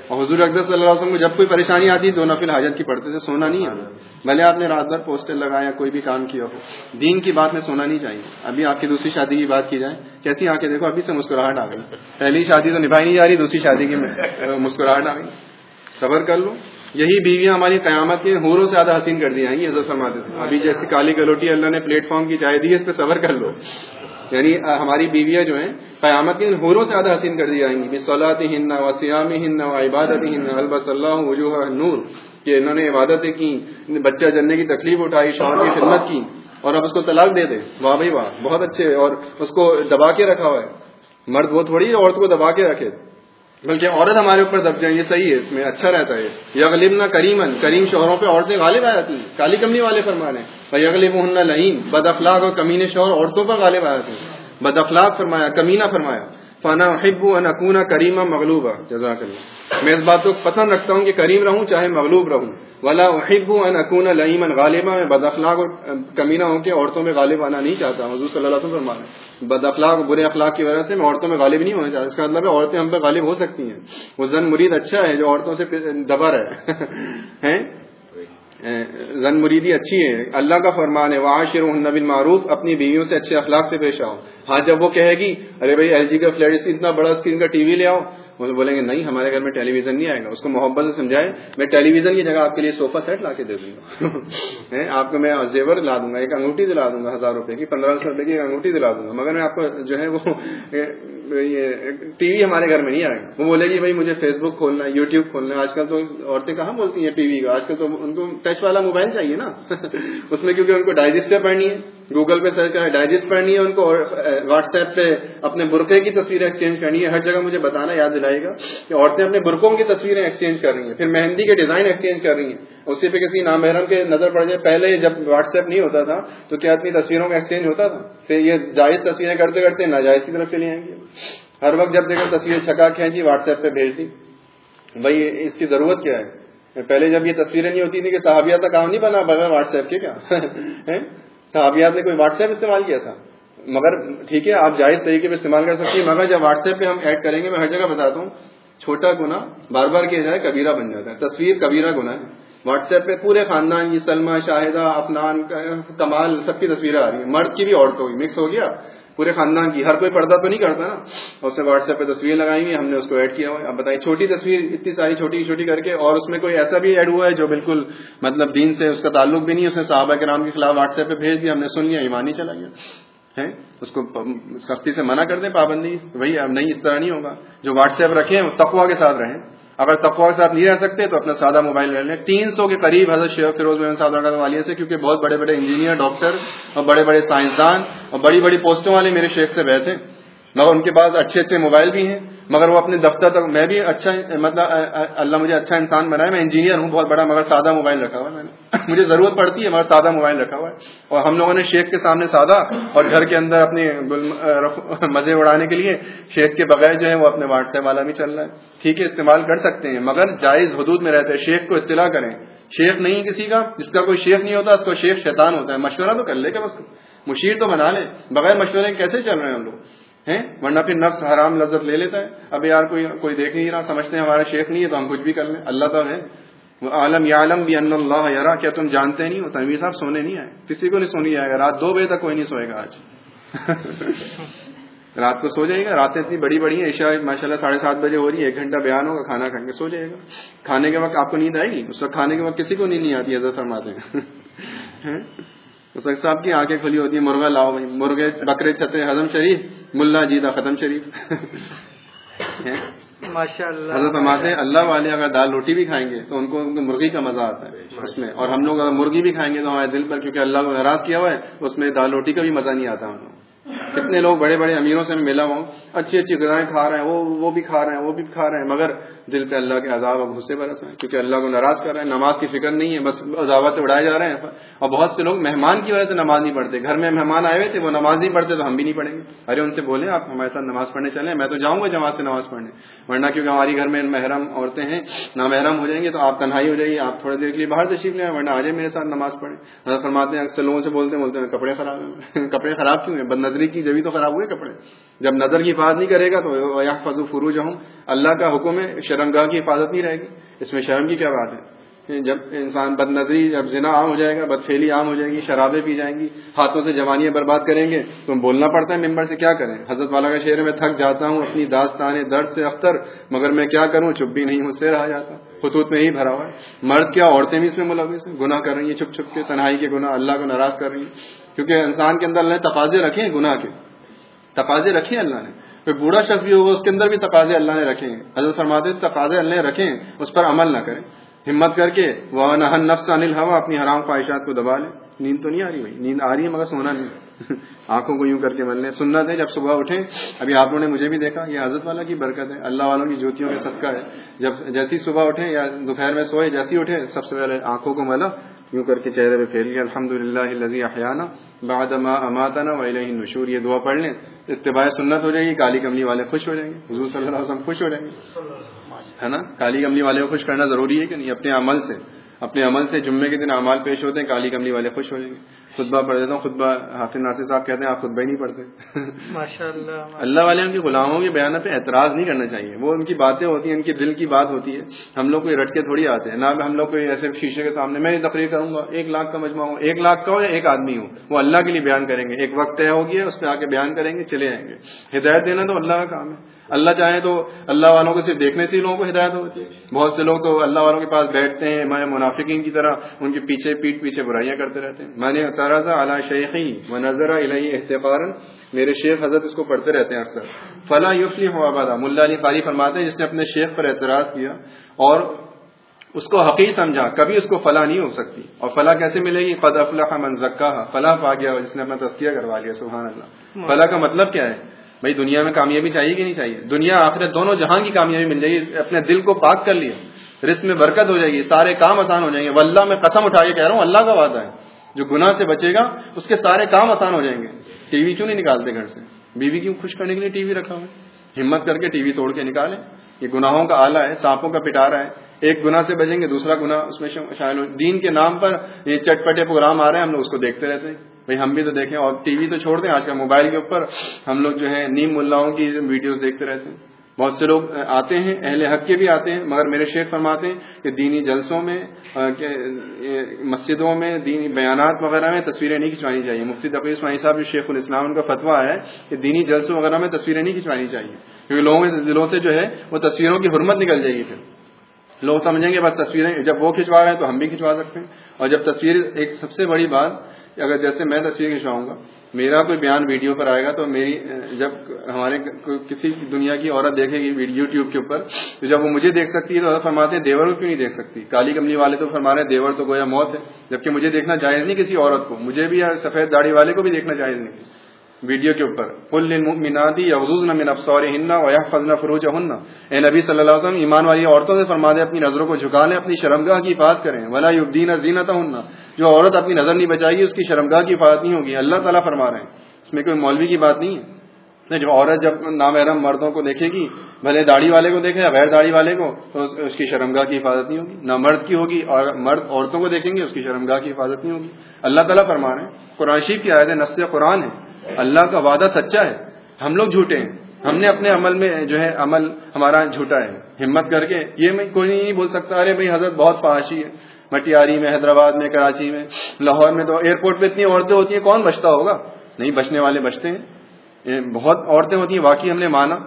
اور حضور اقدس صلی اللہ علیہ وسلم کو جب کوئی پریشانی آتی ہے تو نفل حاجت کی پڑھتے تھے، سونا نہیں آنا بھلے آپ نے رات بھر پوسٹر لگایا، کوئی بھی کام کیا ہو۔ دین کی بات میں سونا نہیں چاہیے۔ ابھی آپ کی دوسری شادی کی بات کی جائے، کیسی آ کے دیکھو، ابھی سے مسکراہٹ آ گئی۔ پہلی شادی تو نبھائی نہیں جا رہی، دوسری شادی کی مسکراہٹ آ گئی۔ صبر کر لو۔ یہی بیویاں ہماری قیامت کے حوروں سے زیادہ حسین کر دی جائیں گی، حضرت فرماتے تھے۔ ابھی جیسی کالی گلوٹی اللہ نے پلیٹ فارم کی چائے دی ہے اس پہ صبر کر لو۔ یعنی ہماری بیویاں جو ہیں قیامت کے حوروں سے زیادہ حسین کر دی جائیں گی۔ صلاحت ہند و سیام ہند و عبادت ہند البص اللہ وجوہ نور کہ انہوں نے عبادتیں کی بچہ جننے کی تکلیف اٹھائی شوہر کی خدمت کی اور اب اس کو طلاق دے دے۔ واہ بھائی واہ، بہت اچھے۔ اور اس کو دبا کے رکھا ہوا ہے۔ مرد وہ تھوڑی عورت کو دبا کے رکھے۔ بلکہ عورت ہمارے اوپر دب جائیں، یہ صحیح ہے، اس میں اچھا رہتا ہے۔ یغلب نہ کریمن کریم شوہروں پہ عورتیں غالب آ جاتی ہیں کالی کمنی والے فرمانے یغلب ہن لعین بد اخلاق اور کمینے شوہر عورتوں پر غالب آ جاتے ہیں بد اخلاق فرمایا، کمینہ فرمایا۔ فنا حب ان اکونا کریمہ مغلوبہ جزاک اللہ میں اس بات کو پسند رکھتا ہوں کہ کریم رہوں چاہے مغلوب رہوں۔ ولا احب ان اکونا لئیمن غالبہ میں بد اخلاق اور کمینہ ہوں کہ عورتوں میں غالب آنا نہیں چاہتا۔ حضور صلی اللہ علیہ وسلم فرمانے بد اخلاق اور برے اخلاق کی وجہ سے میں عورتوں میں غالب نہیں ہونا چاہتا۔ اس کا مطلب ہے عورتیں ہم پہ غالب ہو سکتی ہیں۔ وہ زن مرید اچھا ہے جو عورتوں سے دبا رہے زن مریدی اچھی ہے اللہ کا فرمان ہے واشر النبی معروف اپنی بیویوں سے اچھے اخلاق سے پیش آؤ ہاں جب وہ کہے گی، ارے بھائی، ایل جی کا فلیٹ اتنا بڑا اسکرین کا ٹی وی لے آؤ وہ بولیں گے، نہیں، ہمارے گھر میں ٹیلی ویژن نہیں آئے گا۔ اس کو محبت سے سمجھائے، میں ٹیلی ویژن کی جگہ آپ کے لیے صوفہ سیٹ لا کے دے دوں گا۔ آپ کو میں زیور دلا دوں گا، ایک انگوٹھی دلا دوں گا ہزار روپے کی، پندرہ سو روپے کی انگوٹھی دلا دوں گا، مگر میں آپ کو جو ہے وہ ٹی وی ہمارے گھر میں نہیں آئے گا۔ وہ بولے گی، بھائی، مجھے فیس بک کھولنا ہے یوٹیوب کھولنا ہے۔ آج کل تو عورتیں کہاں بولتی ہیں ٹی وی کا آج کل تو ان کو ٹچ والا موبائل چاہیے نا۔ اس میں کیونکہ ان کو ڈائجسٹر پڑھنی ہے۔ گوگل پہ سرچ کرنا ڈائجسٹ پڑھنی ہے ان کو واٹس ایپ پہ اپنے برقعے کی تصویریں ایکسچینج کرنی ہے ہر جگہ مجھے بتانا یاد دلائے گا کہ عورتیں اپنے برقوں کی تصویریں ایکسچینج کر رہی ہیں۔ پھر مہندی کے ڈیزائن ایکسچینج کر رہی ہیں۔ اسی پہ کسی نامحرم کے نظر پڑ جائے۔ پہلے جب واٹس ایپ نہیں ہوتا تھا تو کیا اتنی تصویروں کا ایکسچینج ہوتا تھا؟ پھر یہ جائز تصویریں کرتے کرتے ناجائز کی طرف چلی آئیں گی۔ ہر وقت جب دیکھو تصویریں چھکا کھینچی واٹس ایپ پہ بھیج دی۔ بھائی، اس کی ضرورت کیا ہے؟ پہلے جب یہ تصویریں نہیں ہوتی تھی کہ صحابیہ کا کام نہیں بنا، بغیر واٹس ایپ کے کیا؟ صحابیات نے کوئی واٹس ایپ استعمال کیا تھا؟ مگر ٹھیک ہے، آپ جائز طریقے پہ استعمال کر سکتی ہیں، مگر جب واٹس ایپ پہ ہم ایڈ کریں گے، میں ہر جگہ بتاتا ہوں چھوٹا گنا بار بار کیا جائے، کبیرہ بن جاتا ہے، تصویر کبیرہ گنا ہے۔ واٹس ایپ پہ پورے خاندان جی، یہ سلما شاہدہ، افنان، کمال، سب کی تصویریں آ رہی ہیں۔ مرد کی بھی عورتوں کی مکس ہو گیا۔ پورے خاندان کی، ہر کوئی پردہ تو نہیں کرتا نا۔ اس سے واٹس ایپ پہ تصویر لگائیں گے ہم نے اس کو ایڈ کیا ہوا۔ اب بتائیے، چھوٹی تصویر، اتنی ساری چھوٹی چھوٹی کر کے، اور اس میں کوئی ایسا بھی ایڈ ہوا ہے جو بالکل مطلب دین سے اس کا تعلق بھی نہیں، اس نے صحابہ کے کے خلاف واٹس ایپ پہ بھیج دیا، ہم نے سن لیا، ایمان ہی چلا گیا۔ ہے اس کو سختی سے منع کر دیں، پابندی۔ بھائی اب نہیں، اس طرح نہیں ہوگا۔ جو واٹس ایپ رکھے تقوا کے ساتھ رہیں۔ اگر تقوا کے ساتھ نہیں رہ سکتے تو اپنا سادہ موبائل لے لیں۔ تین سو کے قریب حضرت شیخ فیروز بہن صاحب والیہ سے، کیونکہ بہت بڑے بڑے انجینئر ڈاکٹر اور بڑے بڑے سائنسدان اور بڑی بڑی پوسٹوں والے میرے شیخ سے بیٹھے مگر ان کے پاس اچھے اچھے موبائل بھی ہیں۔ مگر وہ اپنے دفتر تک، میں بھی اچھا مطلب اللہ مجھے اچھا انسان بنایا، میں انجینئر ہوں، بہت بڑا، مگر سادہ موبائل رکھا ہوا ہے میں نے۔ مجھے ضرورت پڑتی ہے، مگر سادہ موبائل رکھا ہوا ہے۔ اور ہم لوگوں نے شیخ کے سامنے سادہ اور گھر کے اندر اپنے مزے اڑانے کے لیے شیخ کے بغیر جو ہے وہ اپنے واٹس ایپ والا بھی چل رہا ہے۔ ٹھیک ہے، استعمال کر سکتے ہیں، مگر جائز حدود میں رہتے ہیں۔ شیخ کو اطلاع کریں۔ شیخ نہیں کسی کا، جس کا کوئی شیخ نہیں ہوتا، اس کو شیخ شیطان ہوتا ہے۔ مشورہ تو کر لے گا بس مشیر تو بنا لے۔ بغیر مشورے کیسے چل رہے ہیں ہم لوگ؟ ہیں؟ ورنہ پھر نفس حرام لذت لے لیتا ہے۔ اب یار کوئی کوئی دیکھ نہیں رہا، سمجھتے ہیں ہمارا شیخ نہیں ہے تو ہم کچھ بھی کر لیں۔ اللہ تو ہے۔ عالم یا عالم بھی ان اللہ یارا کیا تم جانتے نہیں ہو؟ تنویر صاحب سونے نہیں آئے۔ کسی کو نہیں سونی آئے گا۔ رات دو بجے تک کوئی نہیں سوئے گا آج۔ رات کو سو جائے گا۔ راتیں اتنی بڑی بڑی ہیں۔ عشاء ماشاء اللہ ساڑھے سات بجے ہو رہی ہے۔ ایک گھنٹہ بیان ہوگا، کھانا کھا کے سو جائے گا۔ کھانے کے وقت آپ کو نیند آئے گی؟ اس وقت کھانے کے وقت کسی کو نیند نہیں آتی حضرت فرماتے ہیں؟ صاحب کی آنکھیں کھلی ہوتی ہیں مرغا لاؤ بھائی مرغے بکرے چھتے ہضم شریف ملا جیدہ ختم شریف۔ ماشاء اللہ حضرت فرماتے اللہ والے اگر دال روٹی بھی کھائیں گے تو ان کو مرغی کا مزہ آتا ہے اس میں۔ اور ہم لوگ اگر مرغی بھی کھائیں گے تو ہمارے دل پر کیونکہ اللہ کو ناراض کیا ہوا ہے اس میں دال روٹی کا بھی مزہ نہیں آتا ہم لوگ کتنے لوگ بڑے بڑے امیروں سے میں ملا ہوں، اچھی اچھی غذائیں کھا رہے ہیں، وہ وہ بھی کھا رہے ہیں، وہ بھی کھا رہے ہیں، مگر دل پہ اللہ کے عذاب اور غصے برس ہیں، کیونکہ اللہ کو ناراض کر رہے ہیں، نماز کی فکر نہیں ہے، بس عذابت اڑائے جا رہے ہیں۔ اور بہت سے لوگ مہمان کی وجہ سے نماز نہیں پڑھتے، گھر میں مہمان آئے ہوئے تھے، وہ نماز نہیں پڑھتے تو ہم بھی نہیں پڑھیں گے۔ ارے ان سے بولیں، آپ ہمارے ساتھ نماز پڑھنے چلیں، میں تو جاؤں گا جماعت سے نماز پڑھنے۔ ورنہ کیونکہ ہماری گھر میں محرم عورتیں ہیں، نامحرم ہو جائیں گے تو آپ تنہائی ہو جائیے آپ تھوڑی دیر کے لیے باہر تشریف لیں ورنہ آ جائیں میرے ساتھ نماز پڑھیں۔ فرماتے ہیں، اکثر لوگوں سے بولتے ہیں بولتے ہیں، کپڑے خراب ہیں۔ کپڑے خراب کیوں ہیں؟ بد نظری کی جبھی تو خراب ہوئے کپڑے۔ جب نظر کی حفاظت نہیں کرے گا تو یا فضو فروج ہوں اللہ کا حکم ہے، شرمگاہ کی حفاظت نہیں رہے گی۔ اس میں شرم کی کیا بات ہے؟ جب انسان بد نظری جب زنا عام ہو جائے گا بد فیلی عام ہو جائے گی، شرابیں پی جائیں گی، ہاتھوں سے جوانیاں برباد کریں گے، تو بولنا پڑتا ہے ممبر سے کیا کریں؟ حضرت والا کا شہر میں تھک جاتا ہوں، اپنی داستان درد سے اختر، مگر میں کیا کروں؟ چپ بھی نہیں مجھ سے رہا جاتا۔ خطوط میں ہی بھرا ہوا ہے۔ مرد کیا عورتیں بھی اس میں ملوث ہیں؟ گناہ کر رہی ہیں چھپ چھپ کے، تنہائی کے گناہ، اللہ کو ناراض کر رہی ہیں۔ کیونکہ انسان کے اندر اللہ نے تقاضے رکھے ہیں گناہ کے۔ تقاضے رکھے اللہ نے۔ کوئی بوڑھا شخص بھی ہوگا، اس کے اندر بھی تقاضے اللہ نے رکھے ہیں۔ حضرت فرماتے تقاضے اللہ نے رکھے ہیں، اس پر عمل نہ کریں۔ ہمت کر کے وہ نفس انل ہوا اپنی حرام خواہشات کو دبا لیں نیند تو نہیں آ رہی بھائی؟ نیند آ رہی ہے مگر سونا نہیں۔ آنکھوں کو یوں کر کے مل لیں سننا تھے جب صبح اٹھیں، ابھی آپ نے مجھے بھی دیکھا، یہ حضرت والا کی برکت ہے۔ اللہ والوں کی جوتیوں کا صدقہ ہے۔ جب جیسی صبح اٹھیں یا دوپہر میں سوئے، جیسی اٹھے سب سے پہلے آنکھوں کو ملا، یوں کر کے چہرے پہ پھیل لیا۔ الحمد للہ لذی احیانہ بعد ما اماتنا و الیہ نشور یہ دعا پڑھ لیں، اتباع سنت ہو جائے گی، کالی کملی والے خوش ہو جائیں گے، حضور صلی اللہ علیہ وسلم خوش ہو جائیں گے۔ ہے نا؟ کالی کملی والے کو خوش کرنا ضروری ہے کہ نہیں؟ اپنے عمل سے اپنے عمل سے جمعے کے دن اعمال پیش ہوتے ہیں کالی کملی والے خوش ہو جائیں گے۔ خطبہ پڑھ دیتا ہوں خطبہ حافظ ناصر صاحب کہتے ہیں آپ خطبہ ہی نہیں پڑھتے۔ ماشاء اللہ اللہ والے ان کے غلاموں کے بیان پہ اعتراض نہیں کرنا چاہیے۔ وہ ان کی باتیں ہوتی ہیں ان کے دل کی بات ہوتی ہے۔ ہم لوگ کوئی رٹ کے تھوڑی آتے ہیں۔ نہ ہم لوگ کوئی ایسے شیشے کے سامنے میں تقریر کروں گا ایک لاکھ کا مجمع ہو ایک لاکھ کا ہو یا ایک آدمی ہو وہ اللہ کے لیے بیان کریں گے۔ ایک وقت طے ہوگی اس پہ آ کے بیان کریں گے چلے آئیں گے۔ ہدایت دینا تو اللہ کا کام ہے۔ اللہ چاہے تو اللہ والوں کو صرف دیکھنے سے ہی لوگوں کو ہدایت ہوتی ہے۔ بہت سے لوگ تو اللہ والوں کے پاس بیٹھتے ہیں میں منافقین کی طرح ان کے پیچھے پیٹ پیچھے برائیاں کرتے رہتے ہیں۔ میں نے تارازہ اعلیٰ شیخی و نظر علیہ احتفار میرے شیخ حضرت اس کو پڑھتے رہتے ہیں اکثر۔ فلاں یوفلی ہو آبادا ملا علی قاری فرماتے ہیں جس نے اپنے شیخ پر اعتراض کیا اور اس کو حقیق سمجھا کبھی اس کو فلاں نہیں ہو سکتی۔ اور فلاں کیسے ملے گی؟ قد افلاح من زکا فلاں پا گیا جس نے اپنا تذکیہ کروا لیا سبحان اللہ۔ فلاں کا مطلب کیا ہے؟ بھائی دنیا میں کامیابی چاہیے کہ نہیں چاہیے؟ دنیا آخرت دونوں جہاں کی کامیابی مل جائے گی اپنے دل کو پاک کر لیا رسم میں برکت ہو جائے گی، سارے کام آسان ہو جائیں گے۔ واللہ میں قسم اٹھا کے کہہ رہا ہوں، اللہ کا وعدہ ہے، جو گناہ سے بچے گا، اس کے سارے کام آسان ہو جائیں گے۔ ٹی وی کیوں نہیں نکالتے گھر سے؟ بیوی کیوں خوش کرنے کے لیے ٹی وی رکھا ہوا ہمت کر کے ٹی وی توڑ کے نکالیں۔ یہ گناہوں کا آلہ ہے، سانپوں کا پٹارا ہے۔ ایک گنا سے بچیں گے، دوسرا گنا اس میں شامل ہو دین کے نام پر یہ چٹ پٹے پروگرام آ رہے ہیں، ہم لوگ اس کو دیکھتے رہتے ہیں۔ بھائی ہم بھی تو دیکھیں اور ٹی وی تو چھوڑ دیں آج کل موبائل کے اوپر ہم لوگ جو ہے نیم ملاؤں کی ویڈیوز دیکھتے رہتے ہیں۔ بہت سے لوگ آتے ہیں، اہل حق کے بھی آتے ہیں، مگر میرے شیخ فرماتے ہیں کہ دینی جلسوں میں مسجدوں میں دینی بیانات وغیرہ میں تصویریں نہیں کھنچوانی چاہیے۔ مفتی تقریب اسماعی صاحب جو شیخ الاسلام، ان کا فتویٰ ہے کہ دینی جلسوں وغیرہ میں تصویریں نہیں کھنچوانی چاہیے۔ کیونکہ لوگوں کے دلوں سے جو ہے وہ تصویروں کی حرمت نکل جائے گی پھر۔ لوگ سمجھیں گے بس تصویریں، جب وہ کھنچوا رہے ہیں تو ہم بھی کھنچوا سکتے ہیں۔ اور جب تصویر ایک سب سے بڑی بات، اگر جیسے میں تصویر کھنچواؤں گا، میرا کوئی بیان ویڈیو پر آئے گا تو میری، جب ہمارے کسی دنیا کی عورت دیکھے گی یو ٹیوب کے اوپر، تو جب وہ مجھے دیکھ سکتی ہے تو فرماتے ہیں، دیور کو کیوں نہیں دیکھ سکتی؟ کالی کملی والے تو فرما رہے ہیں، دیور تو گویا موت ہے، جبکہ مجھے دیکھنا جائز نہیں کسی عورت کو، مجھے بھی سفید داڑھی والے کو بھی دیکھنا جائز نہیں۔ ویڈیو کے اوپر۔ کل یغزوزن من ابصارهن ويحفظن فروجهن۔ اے نبی صلی اللہ علیہ وسلم، ایمان والی عورتوں سے فرما دیں اپنی نظروں کو جھکا لیں اپنی شرمگاہ کی حفاظت کریں۔ ولا يبدين زينتهن۔ جو عورت اپنی نظر نہیں بچائے گی، اس کی شرمگاہ کی حفاظت نہیں ہوگی۔ اللہ تعالیٰ فرما رہے ہیں۔ اس میں کوئی مولوی کی بات نہیں ہے۔ جب عورت جب نامحرم مردوں کو دیکھے گی، بھلے داڑھی والے کو دیکھے یا غیر داڑھی والے کو، تو اس کی شرمگاہ کی حفاظت نہیں ہوگی۔ نہ مرد کی ہوگی، اور مرد عورتوں کو دیکھیں گے، اس کی شرمگاہ کی حفاظت نہیں ہوگی۔ اللہ تعالیٰ فرما رہے ہیں۔ قرآن شیف کی آیت نس قرآن ہے۔ اللہ کا وعدہ سچا ہے۔ ہم لوگ جھوٹے ہیں۔ ہم نے اپنے عمل میں جو ہے عمل ہمارا جھوٹا ہے۔ ہمت کر کے یہ میں کوئی نہیں بول سکتا، ارے بھائی حضرت بہت فحاشی ہے۔ مٹیاری میں، حیدرآباد میں، کراچی میں، لاہور میں تو ایئرپورٹ پہ اتنی عورتیں ہوتی ہیں، کون بچتا ہوگا؟ نہیں، بچنے والے بچتے ہیں۔ بہت عورتیں ہوتی ہیں، واقعی ہم نے مانا۔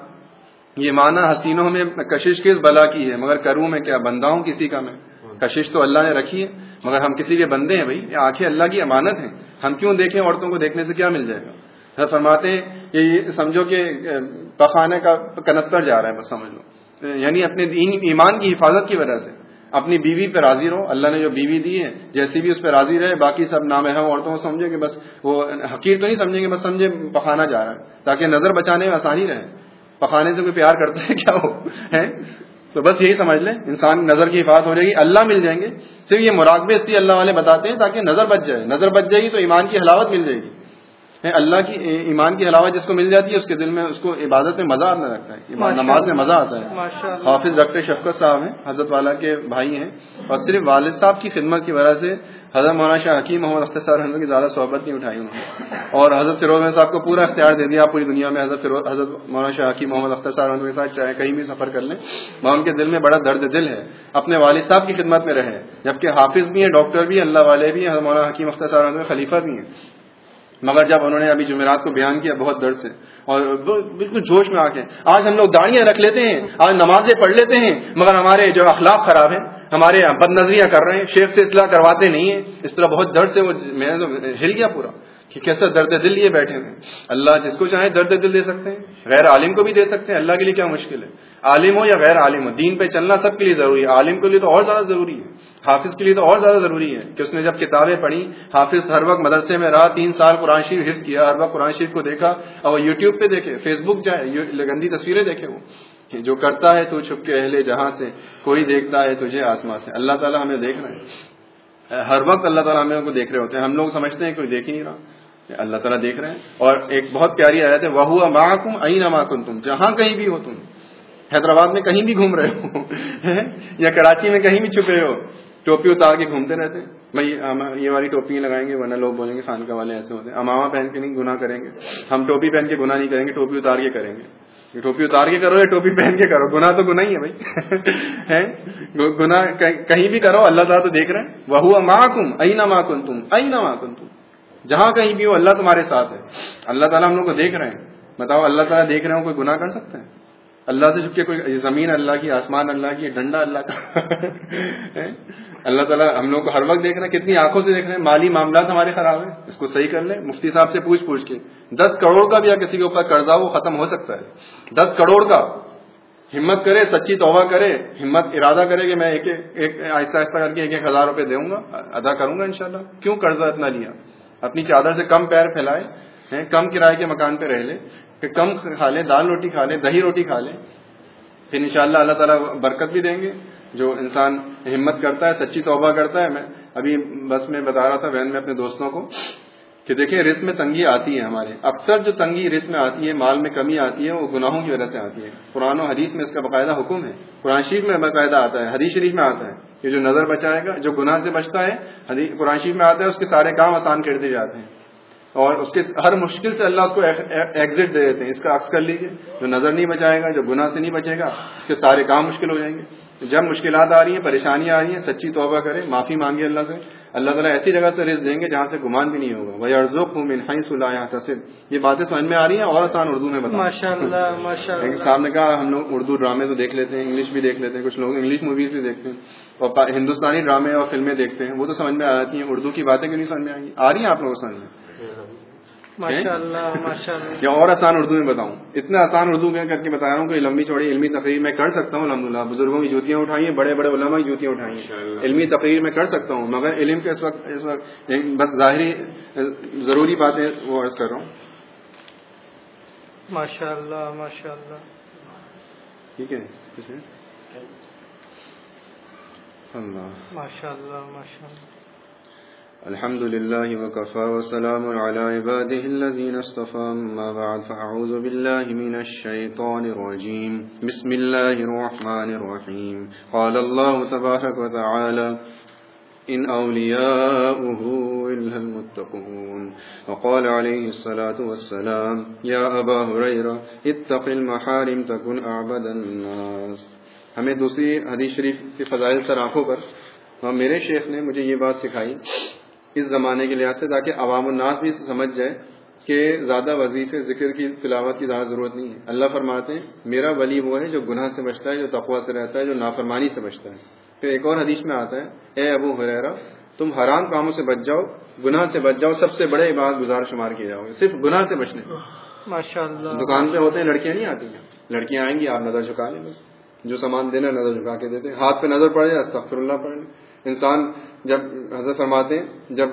یہ مانا حسینوں میں کشش کس بلا کی ہے۔ مگر کروں میں کیا؟ بندہ ہوں کسی کا میں۔ کشش تو اللہ نے رکھی ہے۔ مگر ہم کسی کے بندے ہیں بھائی؟ یہ آنکھیں اللہ کی امانت ہیں۔ ہم کیوں دیکھیں عورتوں کو؟ دیکھنے سے کیا مل جائے گا؟ فرماتے ہیں یہ سمجھو کہ پخانے کا کنستر جا رہا ہے، بس سمجھ لو۔ یعنی اپنے دین، ایمان کی حفاظت کی وجہ سے۔ اپنی بیوی پہ راضی رہو۔ اللہ نے جو بیوی دی ہے، جیسی بھی اس پہ راضی رہے، باقی سب نام عورتوں کو سمجھے کہ بس وہ حقیر تو نہیں سمجھیں گے، بس سمجھے پخانا جا رہا ہے۔ تاکہ نظر بچانے میں آسانی رہے۔ پخانے سے کوئی پیار کرتا ہے، کیا ہو تو بس یہی سمجھ لیں۔ انسان نظر کی حفاظت ہو جائے گی، اللہ مل جائیں گے۔ صرف یہ مراقبے اس لیے اللہ والے بتاتے ہیں تاکہ نظر بچ جائے۔ نظر بچ جائے گی تو ایمان کی حلاوت مل جائے گی۔ اللہ کی ایمان کی حلاوت جس کو مل جاتی ہے اس کے دل میں اس کو عبادت میں مزہ آنے لگتا ہے نماز میں مزہ آتا ہے۔ حافظ ڈاکٹر شفقت صاحب ہیں حضرت والا کے بھائی ہیں اور صرف والد صاحب کی خدمت کی وجہ سے حضرت مولانا شاہ حکیم محمد اختصار احمد کی زیادہ صحبت نہیں اٹھائی انہوں نے۔ اور حضرت فیروز صاحب کو پورا اختیار دے دیا پوری دنیا میں حضرت حضرت مولانا شاہ حکیم محمد اختصار احمد کے ساتھ چاہے کہیں بھی سفر کر لیں وہاں ان کے دل میں بڑا درد دل ہے۔ اپنے والد صاحب کی خدمت میں رہے جبکہ حافظ بھی ہیں ڈاکٹر بھی اللہ والے بھی ہیں حضرت مولانا حکیم اختصار احمد خلیفہ بھی ہیں۔ مگر جب انہوں نے ابھی جمعرات کو بیان کیا بہت درد سے اور بالکل جوش میں آ کے، آج ہم لوگ داڑیاں رکھ لیتے ہیں، آج نمازیں پڑھ لیتے ہیں، مگر ہمارے جو اخلاق خراب ہیں، ہمارے بد نظریاں کر رہے ہیں، شیخ سے اصلاح کرواتے نہیں ہیں، اس طرح بہت درد سے وہ میں تو ہل گیا پورا۔ کہ کیسا درد دل لیے بیٹھے ہوئے اللہ جس کو چاہے درد دل دے سکتے ہیں، غیر عالم کو بھی دے سکتے ہیں۔ اللہ کے لیے کیا مشکل ہے؟ عالم ہو یا غیر عالم ہو، دین پہ چلنا سب کے لیے ضروری ہے۔ عالم کے لیے تو اور زیادہ ضروری ہے۔ حافظ کے لیے تو اور زیادہ ضروری ہے کہ اس نے جب کتابیں پڑھی، حافظ ہر وقت مدرسے میں رہا، تین سال قرآن شریف حفظ کیا، ہر وقت قرآن شریف کو دیکھا، اور یوٹیوب پہ دیکھے فیس بک جائے گندی تصویریں دیکھے وہ جو کرتا ہے تو چھپ کے اہل جہاں سے، کوئی دیکھتا ہے تجھے آسمان سے۔ اللہ تعالیٰ ہمیں دیکھ رہے ہیں۔ ہر وقت اللہ تعالیٰ ہمیں کو دیکھ رہے ہوتے ہیں۔ ہم لوگ سمجھتے ہیں کوئی دیکھ ہی نہیں رہا۔ اللہ تعالیٰ دیکھ رہے ہیں۔ اور ایک بہت پیاری آیت ہے وہ ماکم این ماکن تم جہاں کہیں بھی ہو تم، حیدرآباد میں کہیں بھی گھوم رہے ہو یا کراچی میں کہیں بھی چھپے ہو، ٹوپی اتار کے گھومتے رہتے ہیں۔ بھائی یہ والی ٹوپی لگائیں گے، ورنہ لوگ بولیں گے خان کا والے ایسے ہوتے ہیں۔ اماما پہن کے نہیں، گناہ کریں گے۔ ہم ٹوپی پہن کے گناہ نہیں کریں گے، ٹوپی اتار کے کریں گے۔ ٹوپی اتار کے کرو یا ٹوپی پہن کے کرو؟ گنا تو گنا ہی ہے بھائی۔ گنا کہیں بھی کرو، اللہ تعالیٰ تو دیکھ رہے ہیں۔ وہ ماں کم اینا ماں کن تم اینا ماں کن تم جہاں کہیں بھی ہو، اللہ تمہارے ساتھ ہے۔ اللہ تعالیٰ ہم لوگ کو دیکھ رہے ہیں۔ بتاؤ، اللہ تعالیٰ دیکھ رہے ہو کوئی گناہ کر سکتے ہیں؟ اللہ سے چپ کے کوئی زمین اللہ کی، آسمان اللہ کی، ڈنڈا اللہ کا۔ اللہ تعالیٰ ہم لوگ کو ہر وقت دیکھ رہے ہیں۔ کتنی آنکھوں سے دیکھ رہے ہیں۔ مالی معاملات ہمارے خراب ہیں۔ اس کو صحیح کر لیں۔ مفتی صاحب سے پوچھ پوچھ کے۔ دس کروڑ کا بھی یا کسی کے اوپر قرضہ وہ ختم ہو سکتا ہے۔ دس کروڑ کا۔ ہمت کرے، سچی توبہ کرے۔ ہمت، ارادہ کرے کہ میں ایک ایک آہستہ آہستہ کر کے ایک ایک ہزار روپے دوں گا۔ ادا کروں گا انشاءاللہ۔ کیوں قرضہ اتنا لیا؟ اپنی چادر سے کم پیر پھیلائے کم کرائے کے مکان پہ رہ لے، کہ کم کھا لیں دال روٹی کھا لیں دہی روٹی کھا لیں پھر انشاءاللہ اللہ تعالیٰ برکت بھی دیں گے، جو انسان ہمت کرتا ہے، سچی توبہ کرتا ہے۔ میں ابھی بس میں بتا رہا تھا وین میں اپنے دوستوں کو کہ دیکھیں رسم میں تنگی آتی ہے ہمارے۔ اکثر جو تنگی رسم میں آتی ہے، مال میں کمی آتی ہے، وہ گناہوں کی وجہ سے آتی ہے۔ قرآن و حدیث میں اس کا باقاعدہ حکم ہے، قرآن شریف میں باقاعدہ آتا ہے، حدیث شریف میں آتا ہے۔ کہ جو نظر بچائے گا، جو گناہ سے بچتا ہے قرآن شریف میں آتا ہے، اس کے سارے کام آسان کر دیے جاتے ہیں۔ اور اس کے ہر مشکل سے اللہ اس کو ایگزٹ دے دیتے ہیں۔ اس کا عکس کر لیجیے جو نظر نہیں بچائے گا، جو گناہ سے نہیں بچے گا، اس کے سارے کام مشکل ہو جائیں گے۔ جب مشکلات آ رہی ہیں پریشانیاں آ رہی ہیں سچی توبہ کرے معافی مانگے اللہ سے۔ اللہ تعالیٰ ایسی جگہ سے رزق دیں گے جہاں سے گمان بھی نہیں ہوگا۔ وہ ارزوق ہوں صلاح تصب یہ باتیں سمجھ میں آ رہی ہیں اور آسان اردو میں بتاؤں۔ صاحب نے کہا ہم لوگ اردو ڈرامے تو دیکھ لیتے ہیں انگلش بھی دیکھ لیتے ہیں کچھ لوگ انگلش موویز بھی دیکھتے ہیں اور ہندوستانی ڈرامے اور فلمیں دیکھتے ہیں۔ وہ تو سمجھ میں آ جاتی ہیں اردو کی باتیں کیوں نہیں سمجھ میں آئیں؟ گی آ رہی ہیں آپ لوگوں کو سمجھ میں یا اور آسان اردو میں بتاؤں۔ اتنا آسان اردو میں کر کے بتا رہا ہوں کہ لمبی چوڑی علمی تقریر میں کر سکتا ہوں الحمد للہ بزرگوں کی جوتیاں اٹھائی ہیں بڑے بڑے علماء کی جوتیاں اٹھائی ہیں علمی تقریر میں کر سکتا ہوں مگر علم کے اس وقت اس وقت بس ظاہری ضروری باتیں وہ عرض کر رہا ہوں۔ ماشاء اللہ ماشاء اللہ۔ ٹھیک ہے اللہ ماشاء اللہ ماشاء اللہ۔ الحمد لله وكفى وسلام على عباده الذين اصطفى ما بعد، فأعوذ بالله من الشيطان الرجيم. بسم الله الرحمن الرحيم. قال الله تبارك وتعالى إن أولياؤه إلا المتقون. وقال عليه الصلاة والسلام يا أبا هريرة، اتق المحارم تكن أعبد الناس. ہمیں دوسری حدیث شریف کی فضائل سر آنکھوں پر میرے شیخ نے مجھے یہ بات سکھائی اس زمانے کے لحاظ سے تاکہ عوام الناس بھی سمجھ جائے کہ زیادہ وظیفے ذکر کی تلاوت کی زیادہ ضرورت نہیں ہے۔ اللہ فرماتے ہیں میرا ولی وہ ہے جو گناہ سے بچتا ہے جو تقوا سے رہتا ہے جو نافرمانی سے بچتا ہے۔ پھر ایک اور حدیث میں آتا ہے اے ابو حریرا تم حرام کاموں سے بچ جاؤ گناہ سے بچ جاؤ سب سے بڑے عبادت گزار شمار کیے جاؤ۔ گے صرف گناہ سے بچنے۔ ماشاء اللہ دکان پہ ہوتے ہیں لڑکیاں نہیں آتی ہیں۔ لڑکیاں آئیں گی آپ نظر جھکا لیں بس۔ جو سامان دینا نظر جھکا کے دیتے ہاتھ پہ نظر پڑ جائے استغفر اللہ پڑھ لیں انسان جب حضرت فرماتے ہیں، جب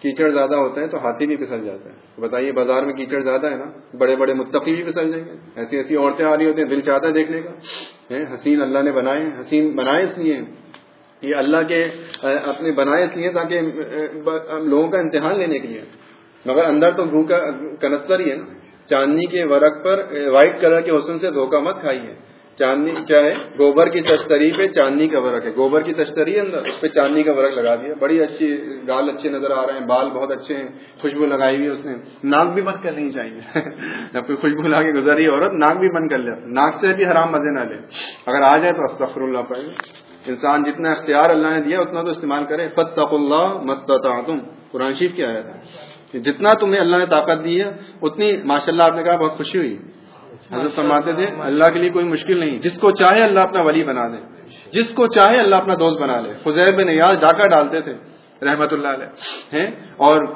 کیچڑ زیادہ ہوتے ہیں تو ہاتھی بھی پھسل جاتا ہے۔ بتائیے، بازار میں کیچڑ زیادہ ہے نا؟ بڑے بڑے متقی بھی پھسل جائیں گے۔ ایسی ایسی عورتیں آ رہی ہوتی ہیں، دل چاہتا ہے دیکھنے کا۔ حسین اللہ نے بنائے حسین بنائے اس لیے یہ اللہ کے اپنے بنائے اس لیے تاکہ لوگوں کا امتحان لینے کے لیے۔ مگر اندر تو گھو کا کنستر ہی ہے نا۔ چاندنی کے ورق پر وائٹ کلر کے حسن سے دھوکہ مت کھائیے۔ چاندنی کیا ہے؟ گوبر کی تشتری پہ چاندنی کا ورق ہے۔ گوبر کی تشتری ہے اندر، اس پہ چاندنی کا ورق لگا دیا۔ بڑی اچھی گال اچھے نظر آ رہے ہیں۔ بال بہت اچھے ہیں۔ خوشبو لگائی ہوئی اس نے۔ ناک بھی بند کر لینی چاہیے۔ جب کوئی خوشبو لا کے گزری عورت ناک بھی بند کر لے۔ ناک سے بھی حرام مزے نہ لے۔ اگر آ جائے تو استفر اللہ پائے انسان جتنا اختیار اللہ نے دیا، اتنا تو استعمال کرے۔ فتق اللہ مستم قرآن شیف کیا ہے؟ جتنا تمہیں اللہ نے طاقت دی ہے، اتنی ماشاء اللہ آپ نے کہا بہت خوشی ہوئی۔ حضرت فرماتے تھے، اللہ کے لیے کوئی مشکل نہیں۔ جس کو چاہے اللہ اپنا ولی بنا دے جس کو چاہے اللہ اپنا دوست بنا لے۔ خزیر بن نیاز ڈاکہ ڈالتے تھے رحمت اللہ علیہ اور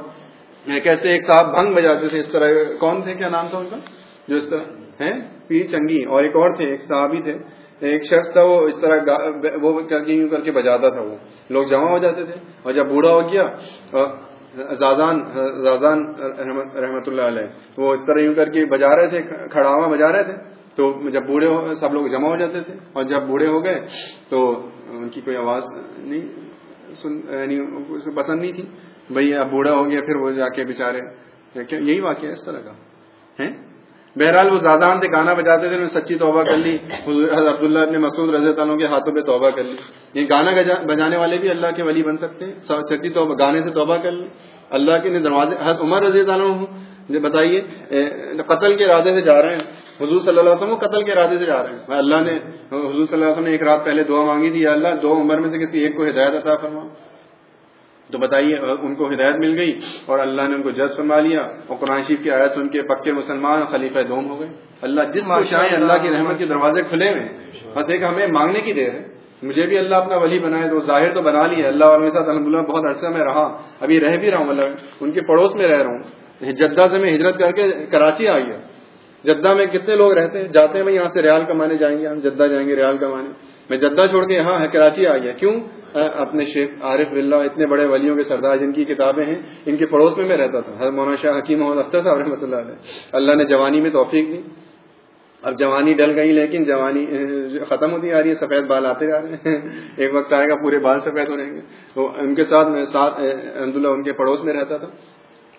کیسے ایک صاحب بھنگ بجاتے تھے، اس طرح کون تھے؟ کیا نام تھا ان کا؟ جو اس طرح، ہیں؟ پیر چنگی۔ اور ایک اور تھے، ایک صحابی تھے۔ ایک شخص تھا، وہ اس طرح وہ یوں کر کے بجاتا تھا وہ۔ لوگ جمع ہو جاتے تھے اور جب بوڑھا ہو گیا زازان زازان رحمت اللہ علیہ۔ وہ اس طرح یوں کر کے بجا رہے تھے کھڑاوا بجا رہے تھے۔ تو جب بوڑھے ہو، سب لوگ جمع ہو جاتے تھے۔ اور جب بوڑھے ہو گئے، تو ان کی کوئی آواز نہیں سن یعنی پسند نہیں تھی۔ بھائی اب بوڑھا ہو گیا، پھر وہ جا کے بےچارے یہی واقعہ ہے اس طرح کا۔ ہے بہرحال وہ زادان تھے گانا بجاتے تھے سچی توبہ کر لی حضرت عبداللہ اپنے مسعود رضی اللہ کے ہاتھوں پہ توبہ کر لی۔ یہ گانا بجانے والے بھی اللہ کے ولی بن سکتے ہیں۔ سچی توبہ، گانے سے توبہ کر لی۔ اللہ کے دروازے، حضرت عمر رضی اللہ بتائیے قتل کے ارادے سے جا رہے ہیں۔ حضور صلی اللہ علیہ وسلم قتل کے ارادے سے جا رہے ہیں۔ اللہ نے، حضور صلی اللہ علیہ وسلم نے ایک رات پہلے دعا مانگی تھی اللہ، دو عمر میں سے کسی ایک کو ہدایت عطا فرما۔ تو بتائیے ان کو ہدایت مل گئی اور اللہ نے ان کو جذب فرما لیا اور قرآن شریف کی آیت سن کے پکے مسلمان خلیفہ دوم ہو گئے۔ اللہ جس کو چاہے اللہ کی رحمت کے دروازے کھلے ہوئے بس ایک ہمیں مانگنے کی دیر ہے۔ مجھے بھی اللہ اپنا ولی بنائے تو ظاہر تو بنا لیا اللہ اور میرے ساتھ الحمد للہ بہت عرصہ میں رہا۔ ابھی رہ بھی رہا ہوں مطلب ان کے پڑوس میں رہ رہا ہوں۔ جدہ سے میں ہجرت کر کے کراچی آ گیا جدہ میں کتنے لوگ رہتے ہیں؟ جاتے ہیں یہاں سے ریال کمانے جائیں گے ہم جدہ جائیں گے ریال کمانے۔ میں جدہ چھوڑ کے یہاں کراچی آ گیا۔ کیوں؟ اپنے شیخ عارف اللہ اتنے بڑے ولیوں کے سردار جن کی کتابیں ہیں، ان کے پڑوس میں میں رہتا تھا۔ حضرت مولانا شاہ حکیم محمد اختر صاحب رحمۃ اللہ علیہ۔ اللہ نے جوانی میں توفیق دی۔ اب جوانی ڈل گئی، لیکن جوانی ختم ہوتی آ رہی ہے، سفید بال آتے جا رہے ہیں۔ ایک وقت آئے گا، پورے بال سفید ہو رہیں گے۔ تو ان کے ساتھ میں، ساتھ الحمد للہ ان کے پڑوس میں رہتا تھا۔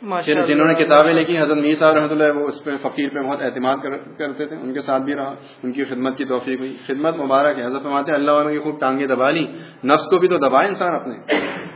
پھر جنہوں نے کتابیں لکھی، حضرت میر صاحب رحمۃ اللہ وہ اس پہ فقیر پہ بہت اعتماد کرتے تھے، ان کے ساتھ بھی رہا، ان کی خدمت کی توفیق ہوئی۔ خدمت مبارک ہے۔ حضرت فرماتے اللہ والوں کی خوب ٹانگیں دبا لی نفس کو بھی تو دبائے انسان اپنے۔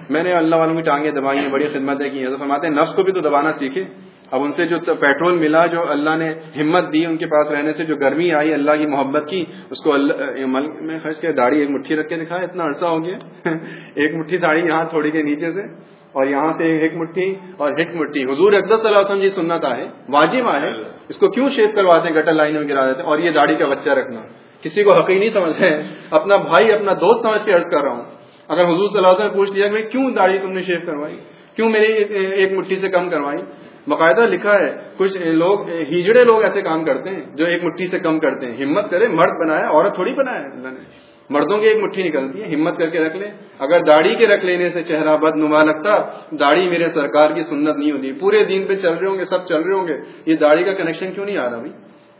میں نے اللہ والوں کی ٹانگیں دبائی ہیں، بڑی خدمتیں کی۔ حضرت فرماتے ہیں، نفس کو بھی تو دبانا سیکھے اب ان سے جو پیٹرول ملا، جو اللہ نے ہمت دی ان کے پاس رہنے سے، جو گرمی آئی، اللہ کی محبت کی، اس کو اللہ ملک میں خرچ کے داڑھی ایک مٹھی رکھ کے دکھا، اتنا عرصہ ہو گیا۔ ایک مٹھی داڑھی یہاں تھوڑی کے نیچے سے۔ اور یہاں سے ایک مٹھی اور ہٹ مٹھی۔ حضور اقدس صلی اللہ علیہ وسلم جی سنت آئے، واجب آئے۔ اس کو کیوں شیپ کرواتے ہیں؟ گٹر لائنوں میں گرا دیتے ہیں۔ اور یہ داڑھی کا بچہ رکھنا۔ کسی کو حقیق نہیں سمجھتے ہیں اپنا بھائی، اپنا دوست سمجھ کے عرض کر رہا ہوں۔ اگر حضور صلی اللہ علیہ وسلم پوچھ لیا کہ کیوں داڑھی تم نے شیپ کروائی؟ کیوں میری ایک مٹھی سے کم کروائی؟ باقاعدہ لکھا ہے، کچھ لوگ ہیجڑے لوگ ایسے کام کرتے ہیں جو ایک مٹھی سے کم کرتے ہیں۔ ہمت کرے، مرد بنایا عورت تھوڑی بنایا اللہ نے۔ مردوں کی ایک مٹھی نکلتی ہے، ہمت کر کے رکھ لیں۔ اگر داڑھی کے رکھ لینے سے چہرہ بد نما لگتا، داڑھی میرے سرکار کی سنت نہیں ہوتی۔ پورے دن پہ چل رہے ہوں گے، سب چل رہے ہوں گے۔ یہ داڑھی کا کنیکشن کیوں نہیں آ رہا بھائی؟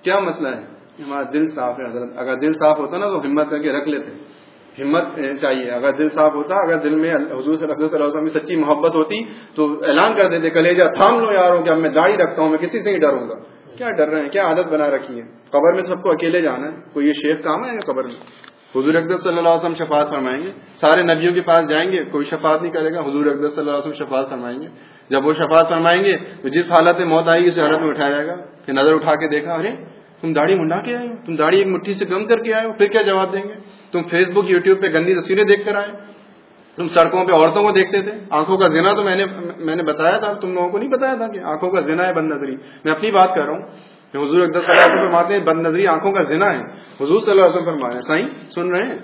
کیا مسئلہ ہے؟ ہمارا دل صاف ہے، حضرت۔ اگر دل صاف ہوتا نا تو ہمت کر کے رکھ لیتے۔ ہمت چاہیے۔ اگر دل صاف ہوتا، اگر دل میں حضور صلی اللہ علیہ وسلم کی سچی محبت ہوتی تو اعلان کر دیتے کلیجا تھام لو یارو کہ اب میں داڑھی رکھتا ہوں، میں کسی سے نہیں ڈروں گا۔ کیا ڈر رہے ہیں؟ کیا عادت بنا رکھی ہے قبر میں سب کو اکیلے جانا ہے؟ کوئی یہ شیخ کام ہے قبر میں؟ حضور اقدس صلی اللہ علیہ وسلم شفاعت فرمائیں گے۔ سارے نبیوں کے پاس جائیں گے، کوئی شفاعت نہیں کرے گا، حضور اقدس صلی اللہ علیہ وسلم شفاعت فرمائیں گے۔ جب وہ شفاعت فرمائیں گے تو جس حالت میں موت آئے گی اس حالت میں اٹھایا جائے گا۔ پھر نظر اٹھا کے دیکھا، ارے، تم داڑھی منڈا کے آئے ہو، تم داڑھی ایک مٹھی سے کم کر کے آئے ہو، پھر کیا جواب دیں گے؟ تم فیس بک یوٹیوب پہ گندی تصویریں دیکھ کر آئے تم سڑکوں پہ عورتوں کو دیکھتے تھے۔ آنکھوں کا زنا تو میں نے میں نے بتایا تھا، تم لوگوں کو نہیں بتایا تھا کہ آنکھوں کا زنا ہے بند نظری۔ میں اپنی بات کر رہا ہوں۔ حضور اقدر صلی اللہ علیہ وسلم فرماتے ہیں، بد نظری آنکھوں کا زنا ہے۔ حضور صلی اللہ علیہ وسلم فرمایا سائیں، سن رہے ہیں؟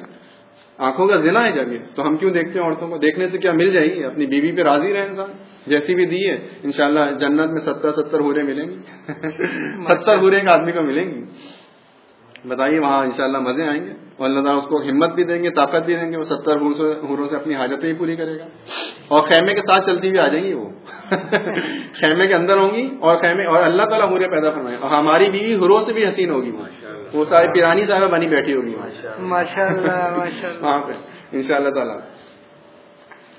آنکھوں کا زنا ہے جب یہ تو ہم کیوں دیکھتے ہیں عورتوں کو؟ دیکھنے سے کیا مل جائے گی؟ اپنی بیوی پہ راضی رہے انسان؟ جیسی بھی دی ہے، انشاءاللہ جنت میں ستر ستر ہورے ملیں گی ستر ہورے کا آدمی کو ملیں گی بتائیے وہاں انشاءاللہ مزے آئیں گے۔ اور اللہ تعالیٰ اس کو ہمت بھی دیں گے طاقت بھی دیں گے وہ ستر ہوروں سے اپنی حاجتیں بھی پوری کرے گا۔ اور خیمے کے ساتھ چلتی ہوئی آ جائیں گی وہ۔ خیمے کے اندر ہوں گی اور خیمے اور اللہ تعالیٰ ہورے پیدا فرمائے۔ اور ہماری بیوی ہروں سے بھی حسین ہوگی وہ ساری پیرانی صاحبہ بنی بیٹھی ہوگی اللہ وہاں پہ ان شاء اللہ تعالیٰ۔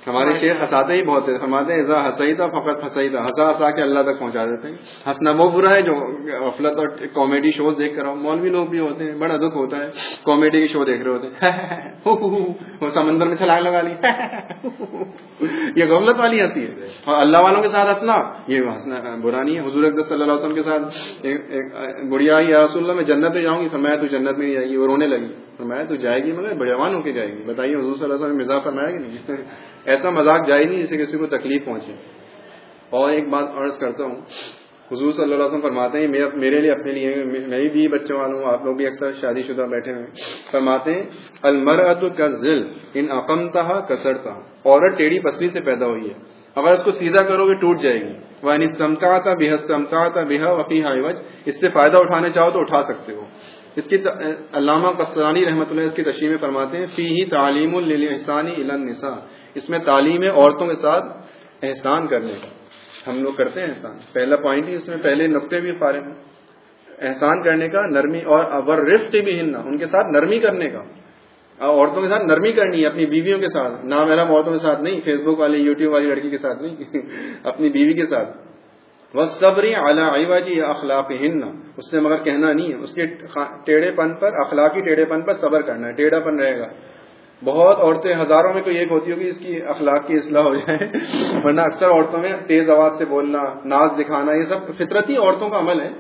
ہمارے شیر ہنساتے ہی بہت فرماتے ہیں ہنسائی تھا فقط ہنسائی تھا ہنسا ہنسا کے اللہ تک پہنچا دیتے ہیں۔ ہنسنا وہ برا ہے جو غفلت اور کامیڈی شوز دیکھ کر مولوی لوگ بھی ہوتے ہیں، بڑا دکھ ہوتا ہے۔ کامیڈی کے شو دیکھ رہے ہوتے ہیں۔ وہ سمندر میں چھلانگ لگا لی۔ یہ غفلت والی ہنسی ہے۔ اور اللہ والوں کے ساتھ ہنسنا یہ ہنسنا برا نہیں ہے۔ حضور اقدس صلی اللہ علیہ وسلم کے ساتھ بڑھیا یا رسول اللہ، میں جنت میں جاؤں گی۔ فرمایا، تو جنت میں نہیں جائے گی، وہ رونے لگی۔ فرمایا، تو جائے گی مگر بڑھوان ہو کے جائے گی۔ بتائیے حضور صلی اللہ علیہ وسلم مزاح فرمایا کہ نہیں؟ ایسا مذاق جائے نہیں جسے کسی کو تکلیف پہنچے۔ اور ایک بات عرض کرتا ہوں، حضور صلی اللہ علیہ وسلم فرماتے ہیں، میرے لیے، اپنے لیے، میں بھی بچوں والوں ہوں آپ لوگ بھی اکثر شادی شدہ بیٹھے ہوئے فرماتے ہیں المرت کا ذل ان اقمتا کسرتا عورت ٹیڑھی پسلی سے پیدا ہوئی ہے۔ اگر اس کو سیدھا کرو گے، ٹوٹ جائے گی۔ وہ استمتا تھا بے حسمتا تھا بے وقی اس سے فائدہ اٹھانے چاہو تو اٹھا سکتے ہو۔ اس کی علامہ قسطانی رحمۃ اللہ اس کی تشریح میں فرماتے ہیں فی ہی تعلیم الحسانی النساء۔ اس میں تعلیم ہے عورتوں کے ساتھ احسان کرنے کا۔ ہم لوگ کرتے ہیں احسان۔ پہلا پوائنٹ ہی اس میں، پہلے نقطے بھی پارے ہیں۔ احسان کرنے کا، نرمی اور رفٹ بھی ہننا ان کے ساتھ نرمی کرنے کا۔ عورتوں کے ساتھ نرمی کرنی ہے، اپنی بیویوں کے ساتھ۔ نہ میرا عورتوں کے ساتھ نہیں فیس بک والی یوٹیوب والی لڑکی کے ساتھ نہیں۔ اپنی بیوی کے ساتھ۔ وہ صبری اعلیٰ جی اخلاق ہن اس سے مگر کہنا نہیں ہے۔ اس کے ٹیڑھے پن پر، اخلاقی ٹیڑھے پن پر صبر کرنا ہے، ٹیڑھا پن رہے گا۔ بہت عورتیں، ہزاروں میں کوئی ایک ہوتی ہوگی، اس کی اخلاق کی اصلاح ہو جائے۔ ورنہ اکثر عورتوں میں تیز آواز سے بولنا، ناز دکھانا، یہ سب فطرتی عورتوں کا عمل ہے۔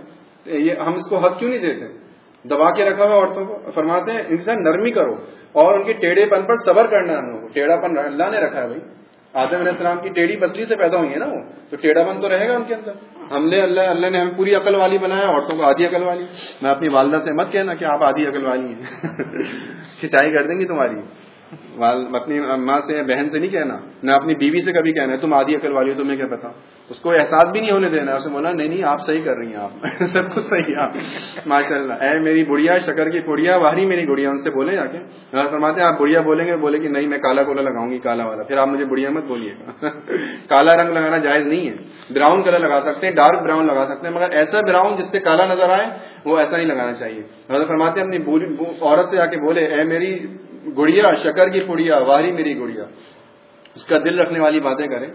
یہ ہم اس کو حق کیوں نہیں دیتے؟ دبا کے رکھا ہوا عورتوں کو۔ فرماتے ہیں، ان سے نرمی کرو اور ان کے ٹیڑھے پن پر صبر کرنا ہے کو ٹیڑھا پن اللہ نے رکھا ہے بھائی۔ آدم علیہ السلام کی ٹیڑھی پسلی سے پیدا ہوئی ہے نا وہ۔ تو ٹیڑھا پن تو رہے گا ان کے اندر۔ ہم نے اللہ اللہ نے ہمیں پوری عقل والی بنایا، عورتوں کو آدھی عقل والی۔ میں اپنی والدہ سے مت کہنا کہ آپ آدھی عقل والی ہیں۔ کھچائی کر دیں گی تمہاری۔ اپنی ماں سے بہن سے نہیں کہنا، نہ اپنی بیوی سے کبھی کہنا ہے تم آدھی عقل والی ہو، تمہیں کیا پتا؟ اس کو احساس بھی نہیں ہونے دینا اسے بولا، نہیں نہیں، آپ صحیح کر رہی ہیں، آپ۔ سب کچھ صحیح آپ۔ ماشاء اللہ اے میری بڑھیا، شکر کی پڑیا واہری میری گڑیا، ان سے بولے جا کے۔ فرماتے ہیں، آپ بڑھیا بولیں گے، بولے کہ نہیں، میں کالا کولا لگاؤں گی، کالا والا۔ پھر آپ مجھے بڑھیا مت بولیے۔ گا کالا رنگ لگانا جائز نہیں ہے۔ براؤن کلر لگا سکتے ہیں، ڈارک براؤن لگا سکتے ہیں، مگر ایسا براؤن جس سے کالا نظر آئے، وہ ایسا نہیں لگانا چاہیے۔ فرماتے ہیں، اپنی عورت سے جا کے بولے، اے میری گڑیا، شکر کی پڑیا واہری میری گڑیا۔ اس کا دل رکھنے والی باتیں کریں۔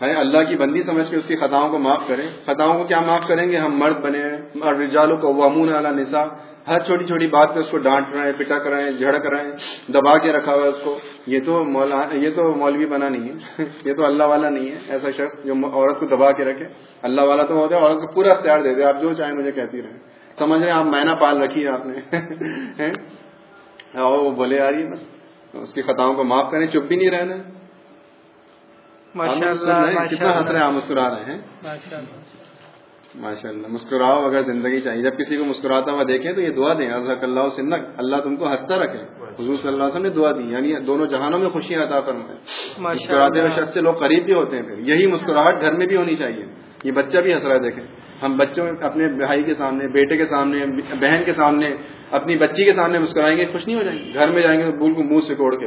اللہ کی بندی سمجھ کے اس کی خطاؤں کو معاف کریں۔ خطاؤں کو کیا معاف کریں گے؟ ہم مرد بنے اور رجالوں کو وامون اعلیٰ نسا ہر چھوٹی چھوٹی بات پہ اس کو ڈانٹ رہے ہیں پٹک رہے ہیں، جھڑک رہے ہیں، دبا کے رکھا ہوا ہے اس کو۔ یہ تو مولا، یہ تو مولوی بنا نہیں ہے۔ یہ تو اللہ والا نہیں ہے، ایسا شخص جو عورت کو دبا کے رکھے۔ اللہ والا تو ہوتا ہے، عورت کو پورا اختیار دے دے۔ آپ جو چاہیں مجھے کہتی رہے سمجھ رہے ہیں، آپ مینا پال رکھی ہے آپ نے۔ وہ بولے آ رہی ہے بس۔ اس کی خطاؤں کو معاف کریں چپ بھی نہیں رہنا۔ کتنا ہیں آپ مسکرا رہے ہیں۔ ماشاء اللہ مسکراؤ اگر زندگی چاہیے۔ جب کسی کو مسکراتا ہوا دیکھیں تو یہ دعا دیں ازحک اللہ سنک اللہ تم کو ہنستا رکھے۔ حضور صلی اللہ علیہ وسلم نے دعا دی یعنی دونوں جہانوں میں خوشیاں عطا فرمائے۔ مسکراتے ہوئے شخص سے لوگ قریب بھی ہوتے ہیں پھر۔ یہی مسکراہٹ گھر میں بھی ہونی چاہیے۔ یہ بچہ بھی ہنس رہا ہے دیکھیں۔ ہم بچوں اپنے بھائی کے سامنے بیٹے کے سامنے بہن کے سامنے اپنی بچی کے سامنے مسکرائیں گے خوش نہیں ہو جائیں گے؟ گھر میں جائیں گے تو بول کو منہ سے کوڑ کے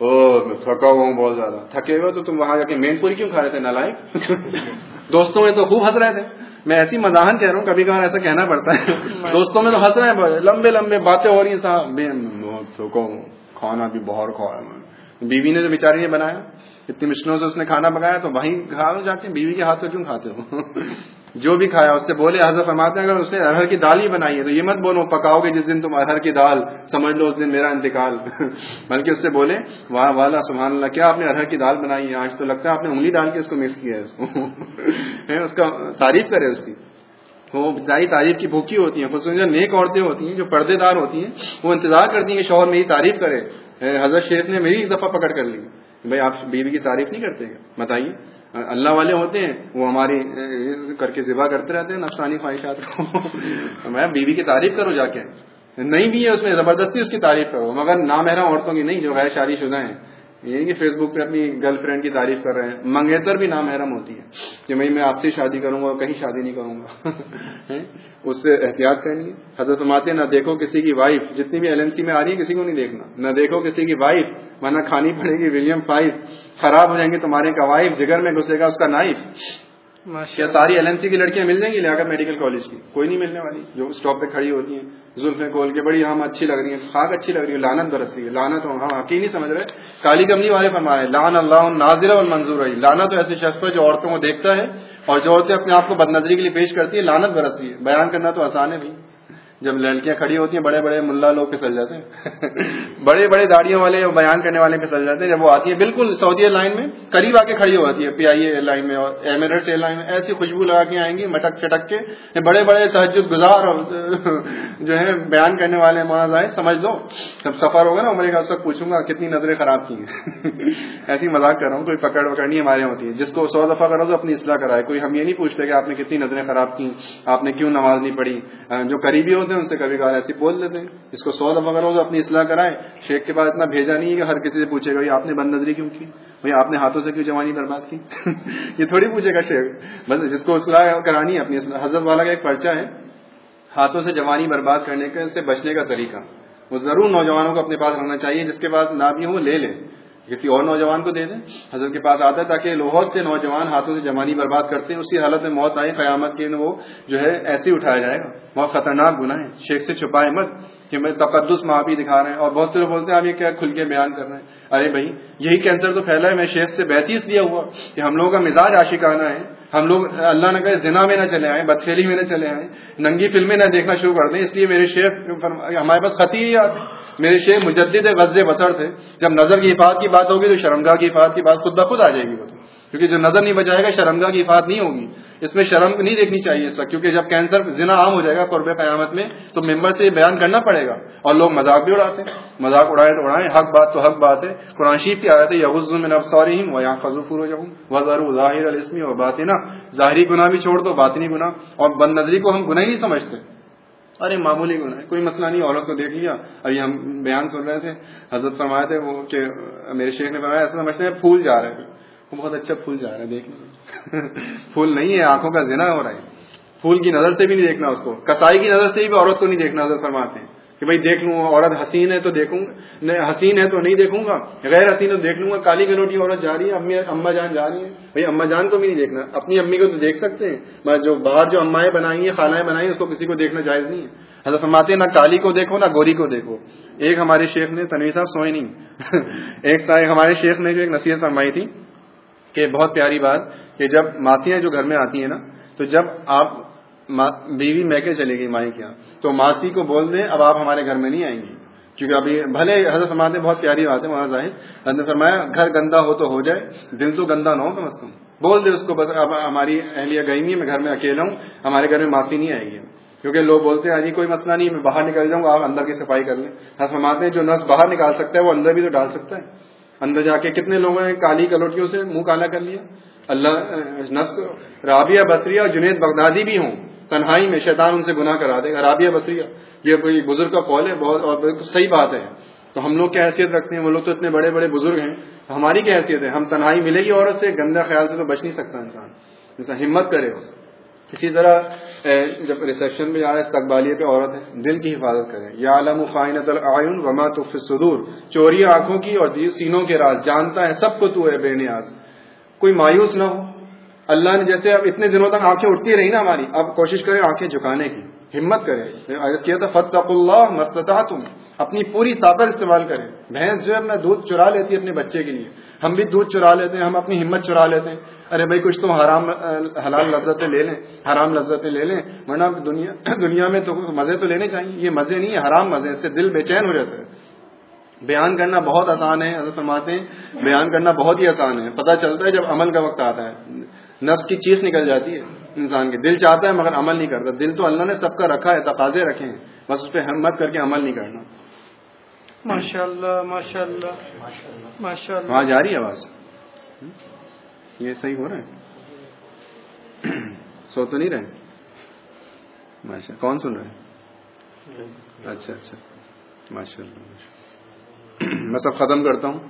او میں تھکا ہوا ہوں بہت زیادہ۔ تھکے ہوئے تو تم وہاں جا کے مین پوری کیوں کھا رہے تھے؟ نالائک دوستوں میں تو خوب ہنس رہے تھے۔ میں ایسی مزاحن کہہ رہا ہوں کبھی کبھار ایسا کہنا پڑتا ہے۔ دوستوں میں تو ہنس رہے ہیں لمبے لمبے باتیں ہو رہی ہیں صاحب تھکا ہوں۔ کھانا بھی بہت کھایا بیوی نے جو بیچاری نے بنایا اتنی مشکلوں سے اس نے کھانا پکایا تو وہیں کھا جا کے بیوی کے ہاتھ پہ کیوں کھاتے ہو؟ جو بھی کھایا، اس سے بولے، حضرت فرماتے ہیں، اگر اسے ارہر کی دال ہی بنائی ہے، تو یہ مت بولو، پکاؤ گے جس دن تم ارہر کی دال، سمجھ لو اس دن میرا انتقال۔ بلکہ اس سے بولے واہ والا، سبحان اللہ، کیا آپ نے ارہر کی دال بنائی ہے آج؟ تو لگتا ہے آپ نے انگلی ڈال کے اس کو مکس کیا ہے اس کو۔ اس کا تعریف کرے اس کی۔ وہ بتائی، تعریف کی بھوکی ہوتی ہیں، خصوصاً نیک عورتیں ہوتی ہیں، جو پردے دار ہوتی ہیں، وہ انتظار کرتی ہیں کہ شوہر میری تعریف کرے۔ حضرت شیخ نے میری ایک دفعہ پکڑ کر لی۔ بھائی، آپ بیوی کی تعریف نہیں کرتے بتائیے۔ اللہ والے ہوتے ہیں، وہ ہماری کر کے ذبح کرتے رہتے ہیں، نفسانی خواہشات کو۔ میں بیوی کی تعریف کروں جا کے۔ نہیں بھی ہے اس میں، زبردستی اس کی تعریف کرو۔ مگر نامحرم عورتوں کی نہیں، جو غیر شادی شدہ ہیں۔ یہ کہ فیس بک پہ اپنی گرل فرینڈ کی تعریف کر رہے ہیں۔ منگیتر بھی نام حیرم ہوتی ہے کہ میں میں آپ سے شادی کروں گا کہیں شادی نہیں کروں گا۔ اس سے احتیاط کرنی ہے۔ حضرت ماتے نہ دیکھو کسی کی وائف جتنی بھی ایل ایم سی میں آ رہی ہے، کسی کو نہیں دیکھنا۔ نہ دیکھو کسی کی وائف ورنہ کھانی پڑے گی ولیم فائف خراب ہو جائیں گے تمہارے کا وائف جگر میں گھسے گا اس کا نائف کیا ساری ایل ایم سی کی لڑکیاں مل جائیں گی لیا میڈیکل کالج کی۔ کوئی نہیں ملنے والی۔ جو اسٹاپ پہ کھڑی ہوتی ہیں۔ زلفیں کھول کے بڑی ہم اچھی لگ رہی ہیں۔ خاک اچھی لگ رہی ہے لانت برس رہی ہے۔ لانت ہم حقیقی نہیں سمجھ رہے۔ کالی کمنی والے فرمائے لان اللہ نازر اور منظور رہی لانا تو ایسے شخص پر جو عورتوں کو دیکھتا ہے اور جو عورتیں اپنے آپ کو بد نظری کے لیے پیش کرتی ہے لانت برس رہی ہے۔ بیان کرنا تو آسان ہے بھائی۔ جب لڑکیاں کھڑی ہوتی ہیں، بڑے بڑے ملا لوگ پھسل جاتے ہیں۔ بڑے بڑے داڑیوں والے بیان کرنے والے پھسل جاتے ہیں۔ جب وہ آتی ہے بالکل سعودی لائن میں قریب آ کے کھڑی ہو جاتی ہے پی آئی اے لائن میں اور ایمریٹس ایئر لائن میں ایسی خوشبو لگا کے آئیں گی، مٹک چٹک کے۔ بڑے بڑے تحجد گزار جو ہے بیان کرنے والے ماض آئے، سمجھ لو۔ جب سفر ہوگا نا عمرے کا اس وقت پوچھوں گا کتنی نظریں خراب کی ہیں۔ ایسی مذاق کر رہا ہوں، کوئی پکڑ وکڑ نہیں ہمارے ہوتی ہے۔ جس کو سو دفعہ کرو تو اپنی اصلاح کرائے۔ کوئی ہم یہ نہیں پوچھتے کہ آپ نے کتنی نظریں خراب کی، آپ نے کیوں نماز نہیں پڑھی۔ جو قریبی ہو ہوتے ہیں ان سے کبھی کبھار ایسی بول دیتے ہیں۔ اس کو سو دفعہ کرو تو اپنی اصلاح کرائے شیخ کے پاس اتنا بھیجا نہیں ہے کہ ہر کسی سے پوچھے گا آپ نے بند نظری کیوں کی؟ بھائی، آپ نے ہاتھوں سے کیوں جوانی برباد کی؟ یہ تھوڑی پوچھے گا شیخ۔ بس جس کو اصلاح کرانی ہے، اپنی اصلاح۔ حضرت والا کا ایک پرچہ ہے، ہاتھوں سے جوانی برباد کرنے کے سے بچنے کا طریقہ۔ وہ ضرور نوجوانوں کو اپنے پاس رہنا چاہیے، جس کے پاس نہ بھی ہو لے لے۔ کسی اور نوجوان کو دے دیں۔ حضرت کے پاس آتا ہے تاکہ لوہر سے نوجوان ہاتھوں سے جمانی برباد کرتے ہیں، اسی حالت میں موت آئی۔ قیامت کے وہ جو ہے ایسے ہی اٹھایا جائے گا۔ بہت خطرناک گناہ ہے۔ شیخ سے چھپائے مت کہ میں تقدس معافی دکھا رہے ہیں۔ اور بہت سے لوگ بولتے ہیں، آپ یہ کیا کھل کے بیان کر رہے ہیں؟ ارے بھائی، یہی کینسر تو پھیلا ہے۔ میں شیخ سے بہتی اس لیے ہوا کہ ہم لوگوں کا مزاج عاشقانہ ہے۔ ہم لوگ اللہ نہ کہ زنا میں نہ چلے آئے بدفیلی میں نہ چلے آئے ننگی فلمیں نہ دیکھنا شروع کر دیں۔ اس لیے میرے شیخ ہمارے پاس خطی ہی آتے ہیں۔ میرے شیخ مجدد غز بسر تھے۔ جب نظر کی حفاظت کی بات ہوگی تو شرمگاہ کی حفاظت کی بات خود بخود آ جائے گی وہ تو۔ کیونکہ جو نظر نہیں بچائے گا، شرمگاہ کی حفاظت نہیں ہوگی۔ اس میں شرم نہیں دیکھنی چاہیے اس وقت، کیونکہ جب کینسر زنا عام ہو جائے گا قرب قیامت میں، تو ممبر سے یہ بیان کرنا پڑے گا۔ اور لوگ مذاق بھی اڑاتے ہیں۔ مذاق اڑائے تو اڑائے حق بات تو حق بات ہے۔ قرآن شیف کی آیت ہے یغز من ابصارہم و یحفظوا ہو ظاہر الاسم و باطنا ظاہری گناہ بھی چھوڑ دو، باطنی گناہ۔ اور بد نظری کو ہم گناہ ہی نہیں سمجھتے۔ ارے معمولی گناہ کوئی مسئلہ نہیں عورت کو دیکھ لیا۔ ابھی ہم بیان سن رہے تھے، حضرت فرمائے تھے وہ کہ میرے شیخ نے فرمایا، ایسا سمجھتے ہیں پھول جا رہے ہیں۔ وہ بہت اچھا پھول جا رہا ہے دیکھنے پھول نہیں ہے، آنکھوں کا زنا ہو رہا ہے۔ پھول کی نظر سے بھی نہیں دیکھنا اس کو، کسائی کی نظر سے بھی عورت کو نہیں دیکھنا، حضرت فرماتے ہیں۔ کہ بھائی دیکھ لوں، عورت حسین ہے تو دیکھوں گا۔ حسین ہے تو نہیں دیکھوں گا۔ غیر حسین تو دیکھ لوں گا۔ کالی کلوٹی عورت جا رہی ہے، امی اما جان جا رہی ہے بھائی اما جان کو بھی نہیں دیکھنا۔ اپنی امی کو تو دیکھ سکتے ہیں۔ جو باہر جو امائیں بنائی ہیں، خالائیں بنائی ہیں، اس کو کسی کو دیکھنا جائز نہیں ہے۔ حضرت فرماتے ہیں، نہ کالی کو دیکھو، نہ گوری کو دیکھو۔ ایک ہمارے شیخ نے تنویر صاحب سوئے نہیں۔ ایک ہمارے شیخ نے جو ایک نصیحت فرمائی تھی کہ بہت پیاری بات کہ جب ماسیاں جو گھر میں آتی ہیں نا، تو جب آپ بیوی میکے چلے گی مائی کیا تو ماسی کو بول دیں اب آپ ہمارے گھر میں نہیں آئیں گی۔ کیونکہ ابھی بھلے حضرت فرماتے بہت پیاری بات ہے وہاں ظاہر۔ حضرت فرمایا، گھر گندا ہو تو ہو جائے، دل تو گندا نہ ہو کم از کم۔ بول دے اس کو، بس اب ہماری اہلیہ گئی نہیں میں گھر میں اکیلا ہوں، ہمارے گھر میں ماسی نہیں آئے گی۔ کیونکہ لوگ بولتے ہیں ہاں جی کوئی مسئلہ نہیں، میں باہر نکل جاؤں گا آپ اندر کی صفائی کر لیں۔ حضرت فرماتے ہیں، جو نس باہر نکال سکتا ہے، وہ اندر بھی تو ڈال سکتا ہے۔ اندر جا کے کتنے لوگوں نے کالی کلوٹیوں سے منہ کالا کر لیا۔ اللہ نس رابعہ، بصریہ اور جنید بغدادی بھی ہوں۔ تنہائی میں شیطان ان سے گناہ کرا دے گا۔ رابعہ بصریہ، یہ کوئی بزرگ کا قول ہے، بہت اور صحیح بات ہے۔ تو ہم لوگ کیا حیثیت رکھتے ہیں؟ وہ لوگ تو اتنے بڑے بڑے بزرگ ہیں۔ ہماری کیا حیثیت ہے؟ ہم تنہائی ملے گی عورت سے گندا خیال سے تو بچ نہیں سکتا انسان۔ انسان ہمت کرے اسی طرح جب ریسپشن میں جا رہا ہے، استقبالیہ پہ عورت ہے، دل کی حفاظت کرے۔ یا عالم خائنت العین وما تو صدور چوری آنکھوں کی اور سینوں کے راز، جانتا ہے سب کو تو ہے بے نیاز۔ کوئی مایوس نہ ہو۔ اللہ نے جیسے اب اتنے دنوں تک آنکھیں اٹھتی رہی نا ہماری، اب کوشش کریں آنکھیں جھکانے کی، ہمت کرے عرض کیا تھا فتق اللہ مستتا تم اپنی پوری طاقت استعمال کریں۔ بھینس جو ہے اپنا دودھ چرا لیتی ہے اپنے بچے کے لیے۔ ہم بھی دودھ چرا لیتے ہیں، ہم اپنی ہمت چرا لیتے ہیں۔ ارے بھائی، کچھ تو حرام، حلال لذتیں لے لیں، حرام لذتیں لے لیں، ورنہ دنیا دنیا میں تو مزے تو لینے چاہیے۔ یہ مزے نہیں ہے، حرام مزے اس سے دل بے چین ہو جاتا ہے۔ بیان کرنا بہت آسان ہے، حضرت فرماتے ہیں، بیان کرنا بہت ہی آسان ہے۔ پتہ چلتا ہے جب عمل کا وقت آتا ہے۔ نفس کی چیخ نکل جاتی ہے انسان کے دل چاہتا ہے مگر عمل نہیں کرتا۔ دل تو اللہ نے سب کا رکھا ہے تقاضے رکھے ہیں۔ بس اس پہ ہمت کر کے عمل نہیں کرنا۔ ماشاء اللہ ماشاء اللہ ماشاء اللہ وہاں جا رہی ہے آواز؟ یہ صحیح ہو رہا ہے؟ سو تو نہیں رہے؟ ماشاء کون سن رہے اچھا اچھا۔ ماشاء اللہ میں سب ختم کرتا ہوں۔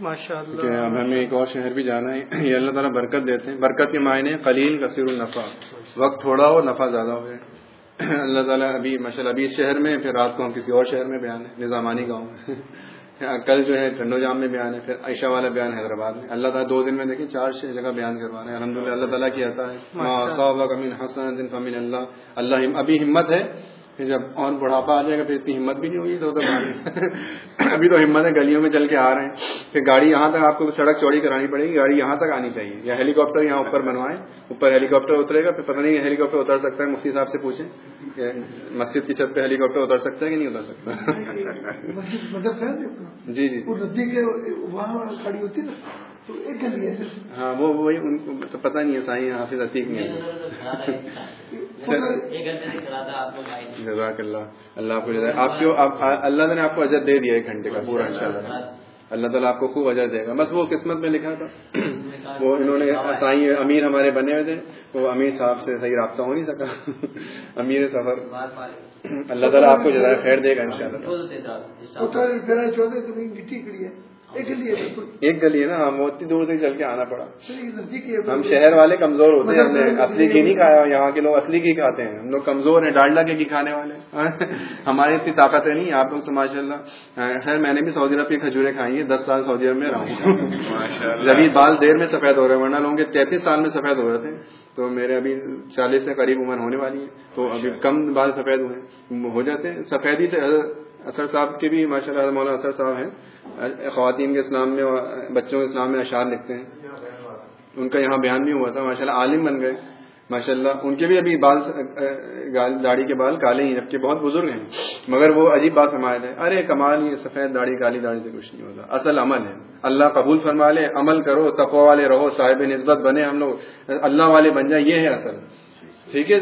ماشاء اللہ ہمیں ایک اور شہر بھی جانا ہے۔ یہ اللہ تعالیٰ برکت دیتے ہیں۔ برکت کے معنی قلیل کثیر النفع۔ وقت تھوڑا ہو نفع زیادہ ہو گئے اللہ تعالیٰ ابھی ماشاء اللہ ابھی اس شہر میں پھر رات کو ہم کسی اور شہر میں بیان ہے نظامانی گاؤں میں۔ کل جو ہے ٹھنڈو جام میں بیان ہے پھر عائشہ والا بیان حیدرآباد میں۔ اللہ تعالیٰ دو دن میں دیکھیں چار جگہ بیان کروا رہے ہیں الحمد للہ اللہ تعالیٰ کی آتا ہے حسن فمین اللہ۔ اللہ ابھی ہمت ہے پھر جب اور بڑھاپا آ جائے گا پھر اتنی ہمت بھی نہیں ہوگی تو ابھی تو ہمت ہے گلیوں میں چل کے آ رہے ہیں۔ پھر گاڑی یہاں تک آپ کو سڑک چوڑی کرانی پڑے گی گاڑی یہاں تک آنی چاہیے۔ یا ہیلی کاپٹر یہاں اوپر بنوائے اوپر ہیلی کاپٹر اترے گا پھر پتہ نہیں ہیلی کاپٹر اتر سکتا ہے مفتی صاحب سے پوچھیں کہ مسجد کی چھت پہ ہیلی کاپٹر اتر سکتا ہے کہ نہیں اتر سکتا؟ جی جی وہاں کھڑی ہوتی نا تو ایک گلی ہے۔ ہاں وہ وہی ان کو تو پتہ نہیں ہے سائیں حافظ عتیق نہیں جزاک اللہ. اللہ آپ کو جزاک آپ کو اللہ نے آپ کو اجر دے دیا ایک گھنٹے کا پورا ان شاء اللہ. اللہ تعالیٰ آپ کو خوب اجر دے گا. بس وہ قسمت میں لکھا تھا. وہ انہوں نے سائی امیر ہمارے بنے ہوئے تھے. وہ امیر صاحب سے صحیح رابطہ ہو نہیں سکا. امیر سفر. اللہ تعالیٰ آپ کو جزائے خیر دے گا ان شاء اللہ گٹی کڑی ہے۔ ایک گلی ہے بالکل۔ ایک گلی ہے نا ہم اتنی دور سے چل کے آنا پڑا۔ ہم شہر والے کمزور ہوتے ہیں ہم نے اصلی گھی نہیں کھایا یہاں کے لوگ اصلی گھی کھاتے ہیں۔ ہم لوگ کمزور ہیں ڈالڈا کے گھی کھانے والے۔ ہماری اتنی طاقت ہے نہیں آپ لوگ تو ماشاء اللہ خیر میں نے بھی سعودی عرب کی کھجورے کھائی ہیں دس سال سعودی عرب میں رہا ہوں۔ ابھی بال دیر میں سفید ہو رہے ہیں ورنہ لوگوں کے تینتیس سال میں سفید ہو رہے تھے۔ تو میرے ابھی چالیس سے قریب عمر ہونے والی ہے۔ تو ابھی کم بال سفید ہوئے ہو جاتے ہیں سفیدی سے اثر صاحب کے بھی ماشاء اللہ مولانا اثر صاحب ہیں۔ خواتین کے اسلام میں بچوں کے اسلام میں اشعار لکھتے ہیں۔ ان کا یہاں بیان بھی ہوا تھا ماشاء اللہ عالم بن گئے۔ ماشاء اللہ ان کے بھی ابھی بال، داڑھی کے بال کالے ہی جبکہ بہت بزرگ ہیں۔ مگر وہ عجیب بات سماج ہے ارے کمال، یہ سفید داڑھی، کالی داڑھی سے کچھ نہیں ہوتا۔ اصل عمل ہے۔ اللہ قبول فرما لے، عمل کرو تقوا والے رہو، صاحب نسبت بنے ہم لوگ۔ اللہ والے بن جائیں، یہ ہے اصل۔ ٹھیک ہے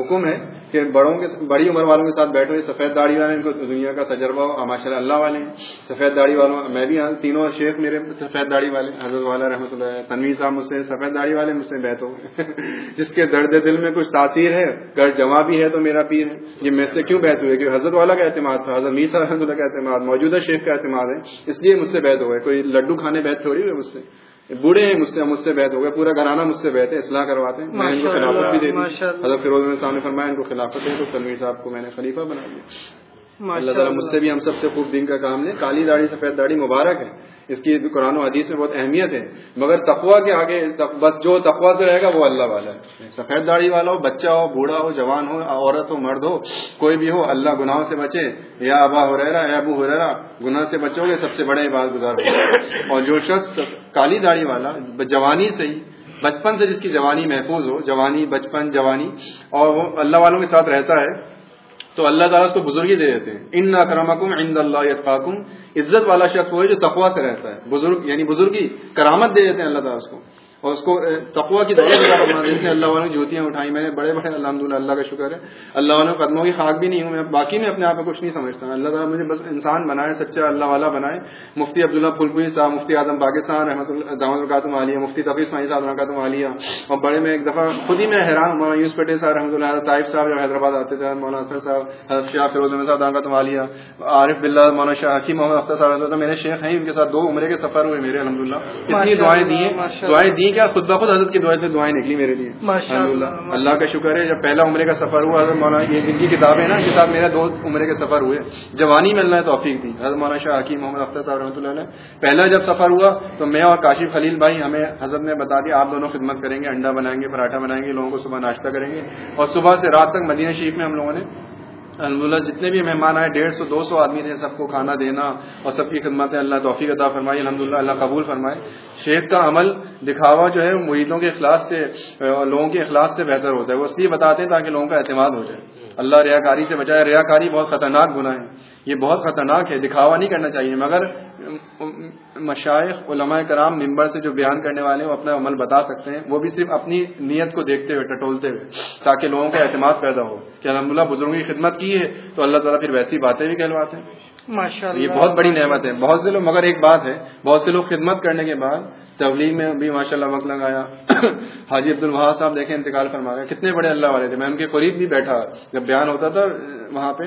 حکم ہے کہ بڑوں کے، بڑی عمر والوں کے ساتھ بیٹھو سفید داڑھی والے ان کو دنیا کا تجربہ ہو ماشاء اللہ اللہ والے ہیں۔ سفید داڑھی والوں، میں بھی تینوں شیخ میرے سفید داڑھی والے حضرت والا رحمۃ اللہ تنویر صاحب مجھ سے سفید داڑھی والے مجھ سے بیت ہو جس کے درد دل میں کچھ تاثیر ہے گر جمع بھی ہے تو میرا پیر ہے۔ یہ میں سے کیوں بیت ہوئے؟ کہ حضرت والا کا اعتماد تھا، حضرت میسا رحمۃ اللہ کا اعتماد، موجودہ شیخ کا اعتماد ہے، اس لیے مجھ سے بیت ہو گئے کوئی لڈو کھانے بیت تھوڑی ہوئے مجھ سے؟ بوڑھے ہیں مجھ سے مجھ سے بیت ہو گئے پورا گھرانہ مجھ سے بیت ہے اصلاح کرواتے ہیں۔ میں ان کو خلافت بھی دیتی حضرت فیروز نے فرمایا ان کو خلافت ہے تو تنویر صاحب کو میں نے خلیفہ بنا دیا۔ اللہ تعالیٰ مجھ سے بھی ہم سب سے خوب دن کا کام لے۔ کالی داڑھی سفید داڑھی مبارک ہے۔ اس کی قرآن و حدیث میں بہت اہمیت ہے۔ مگر تقوا کے آگے بس جو تقوا سے رہے گا وہ اللہ والا ہے۔ سفید داڑھی والا ہو، بچہ ہو، بوڑھا ہو، جوان ہو، عورت ہو، مرد ہو، کوئی بھی ہو، اللہ گناہوں سے بچے۔ یا ابا ہو رہا یا ابو ہو رہا گناہ سے بچو گے، سب سے بڑے بات گزار ہو اور جو شخص کالی داڑھی والا، جوانی سے ہی، بچپن سے جس کی جوانی محفوظ ہو، جوانی، بچپن، جوانی، اور وہ اللہ والوں کے ساتھ رہتا ہے تو اللہ تعالیٰ اس کو بزرگی دے دیتے ہیں۔ ان اکرمکم عند اللہ یتقاکم عزت والا شخص وہ ہے جو تقوا سے رہتا ہے۔ بزرگ یعنی بزرگی کرامت دے دیتے ہیں اللہ تعالیٰ اس کو۔ اور اس کو تقوا کی دولت جس نے اللہ والوں جوتیاں اٹھائی میں نے بڑے بڑے الحمد للہ اللہ کا شکر ہے۔ اللہ والوں قدموں کی خاک بھی نہیں ہوں میں باقی میں اپنے آپ کو کچھ نہیں سمجھتا۔ اللہ تعالیٰ مجھے بس انسان بنائے سچا اللہ والا بنائے۔ مفتی عبداللہ پھلپوری صاحب مفتی اعظم پاکستان رحمۃ اللہ دامد القاتم عالیہ مفتی تفیع اسماعی صاحب القاتم عالیہ اور بڑے میں ایک دفعہ خود ہی میں حیران ہوں مولانا یوس پٹیل صاحب رحمۃ اللہ طائف صاحب جو حیدرآباد آتے تھے مولانا اثر صاحب حضرت شاہ فیروز احمد صاحب دامکاتم عالیہ عارف بلّہ مولانا شاہ حکیم محمد اختر صاحب میرے شیخ ہیں ان کے ساتھ دو عمرے کے سفر ہوئے میرے الحمد للہ اتنی دعائیں دی دعائیں دی کیا خود بخود حضرت کی دعائیں سے دعائیں نکلی میرے لیے۔ اللہ کا شکر ہے جب پہلا عمرے کا سفر ہوا حضرت مولانا یہ جن کی کتاب ہے نا کتاب میرا دو عمرے کے سفر ہوئے۔ جوانی میں اللہ توفیق تھی حضرت مولانا شاہ حکیم محمد اختر صاحب رحمۃ اللہ علیہ۔ پہلا جب سفر ہوا تو میں اور کاشف خلیل بھائی ہمیں حضرت نے بتا دیا آپ دونوں خدمت کریں گے انڈا بنائیں گے پراٹھا بنائیں گے لوگوں کو صبح ناشتہ کریں گے۔ اور صبح سے رات تک مدینہ شریف میں ہم لوگوں نے الحمد للہ جتنے بھی مہمان آئے، ڈیڑھ سو، دو سو آدمی تھے سب کو کھانا دینا اور سب کی خدمت اللہ توفیق عطا فرمائی الحمد للہ اللہ قبول فرمائے۔ شیخ کا عمل دکھاوا جو ہے مریدوں کے اخلاص سے لوگوں کے اخلاص سے بہتر ہوتا ہے۔ وہ اس لیے بتاتے ہیں تاکہ لوگوں کا اعتماد ہو جائے۔ اللہ ریا کاری سے بچائے ریا کاری بہت خطرناک گناہ ہے۔ یہ بہت خطرناک ہے، دکھاوا نہیں کرنا چاہیے۔ مگر مشائق علماء کرام ممبر سے جو بیان کرنے والے ہیں وہ اپنا عمل بتا سکتے ہیں۔ وہ بھی صرف اپنی نیت کو دیکھتے ہوئے ٹٹولتے ہوئے تاکہ لوگوں کا اعتماد پیدا ہو کہ الحمد للہ بزرگوں کی خدمت کی ہے تو اللہ تعالیٰ پھر ویسی باتیں بھی کہلواتے ہیں۔ یہ بہت بڑی نعمت ہے۔ بہت سے لوگ مگر ایک بات ہے بہت سے لوگ خدمت کرنے کے بعد تبلیغ میں بھی ماشاء اللہ وقت لگایا۔ حاجی عبد الوہا صاحب دیکھیں انتقال فرما گئے۔ کتنے بڑے اللہ والے تھے۔ میں ان کے قریب بھی بیٹھا۔ جب بیان ہوتا تھا وہاں پہ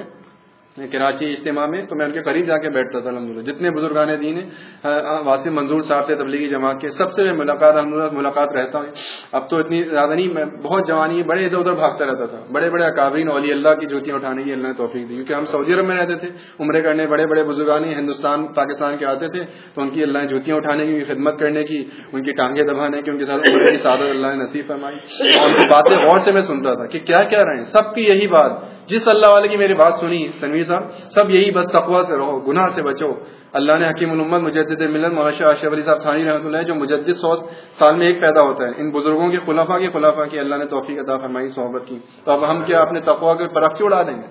کراچی اجتماع میں، تو میں ان کے قریب جا کے بیٹھتا تھا الحمد جتنے بزرگان دین ہیں ہاں، ہاں، واسم منظور صاحب تھے، تبلیغی جماعت کے، سب سے میں ملاقات الحمد ملاقات رہتا ہوں اب تو اتنی زیادہ نہیں، میں بہت جوانی، بڑے ادھر ادھر بھاگتا رہتا تھا۔ بڑے بڑے اکابرین اولی اللہ کی جوتیاں اٹھانے کی اللہ نے توفیق دی، کیونکہ ہم سعودی عرب میں رہتے تھے۔ عمرے کرنے بڑے بڑے بزرگانی ہندوستان، پاکستان کے آتے تھے، تو ان کی اللہ نے جوتیاں اٹھانے کی، خدمت کرنے کی، ان کی ٹانگیں دبانے کی، ان کے ساتھ عمرے کی سعادت اللہ نے نصیب فرمائی۔ اور ان کی باتیں غور سے میں سنتا تھا کہ کیا کیا رہے ہیں، سب کی یہی بات جس اللہ والے کی میری بات سنی، تنویر صاحب، سب یہی بس تقوا سے رہو، گناہ سے بچو۔ اللہ نے حکیم الامت، مجدد ملت، مولانا اشرف علی صاحب ثانی رحمۃ اللہ جو مجدد سو سال میں ایک پیدا ہوتا ہے۔ ان بزرگوں کے خلافہ کے خلافہ کی اللہ نے توفیق عطا فرمائی، صحبت کی۔ تو اب ہم کیا اپنے تقوا کے پرخ اڑا دیں گے؟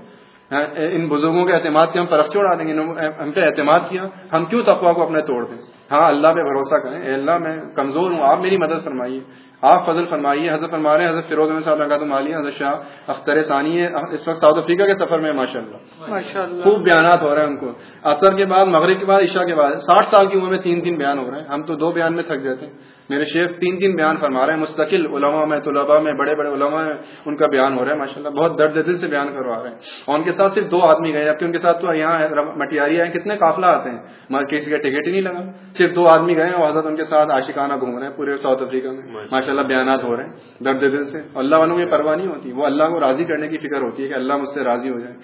ہاں، ان بزرگوں کے اعتماد کے ہم پرخ اڑا دیں گے۔ ہم پہ اعتماد کیا، ہم کیوں تقوا کو اپنے توڑ دیں؟ ہاں اللہ پہ بھروسہ کریں۔ اے اللہ، میں کمزور ہوں، آپ میری مدد فرمائیے۔ آپ فضل فرمائیے حضرت فرما رہے ہیں حضرت فیروز میں صاحب لگا مالی حضرت شاہ اختر ثانی ہے اس وقت ساؤتھ افریقہ کے سفر میں ماشاء اللہ خوب بیانات ہو رہے ہیں ان کو۔ اثر کے بعد مغرب کے بعد عشاء کے بعد ساٹھ سال کی عمر میں تین تین بیان ہو رہے ہیں۔ ہم تو دو بیان میں تھک جاتے ہیں۔ میرے شیخ تین تین بیان فرما رہے ہیں۔ مستقل علماء میں طلباء میں بڑے بڑے علماء میں ان کا بیان ہو رہا ہے ماشاء اللہ بہت درد دل سے بیان کروا رہے ہیں۔ اور ان کے ساتھ صرف دو آدمی گئے جبکہ ان کے ساتھ تو یہاں مٹیاری آئے کتنے قافلہ آتے ہیں۔ مگر کسی کا ٹکٹ ہی نہیں لگا۔ صرف دو آدمی گئے اور حضرت ان کے ساتھ عاشقانہ گھوم رہے ہیں پورے ساؤتھ افریقہ میں۔ ماشاء اللہ بیانات ہو رہے ہیں درد دل سے اللہ والوں میں پرواہ نہیں ہوتی، وہ اللہ کو راضی کرنے کی فکر ہوتی ہے کہ اللہ مجھ سے راضی ہو جائے۔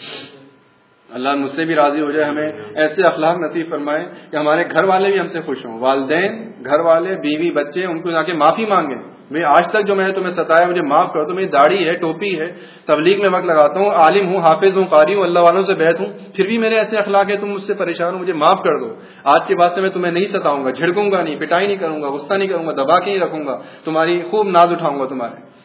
اللہ مجھ سے بھی راضی ہو جائے، ہمیں ایسے اخلاق نصیب فرمائے کہ ہمارے گھر والے بھی ہم سے خوش ہوں۔ والدین، گھر والے، بیوی، بچے، ان کو جا کے معافی مانگیں۔ میں آج تک جو میں نے تمہیں ستایا مجھے معاف کر دو میری داڑھی ہے، ٹوپی ہے، تبلیغ میں وقت لگاتا ہوں، عالم ہوں، حافظ ہوں، قاری ہوں، اللہ والوں سے بیت ہوں، پھر بھی میرے ایسے اخلاق ہے تم مجھ سے پریشان ہو، مجھے معاف کر دو۔ آج کے بعد سے میں تمہیں نہیں ستاؤں گا، جھڑکوں گا نہیں، پٹائی نہیں کروں گا، غصہ نہیں کروں گا، دبا کے ہی رکھوں گا، تمہاری خوب ناز اٹھاؤں گا تمہارے۔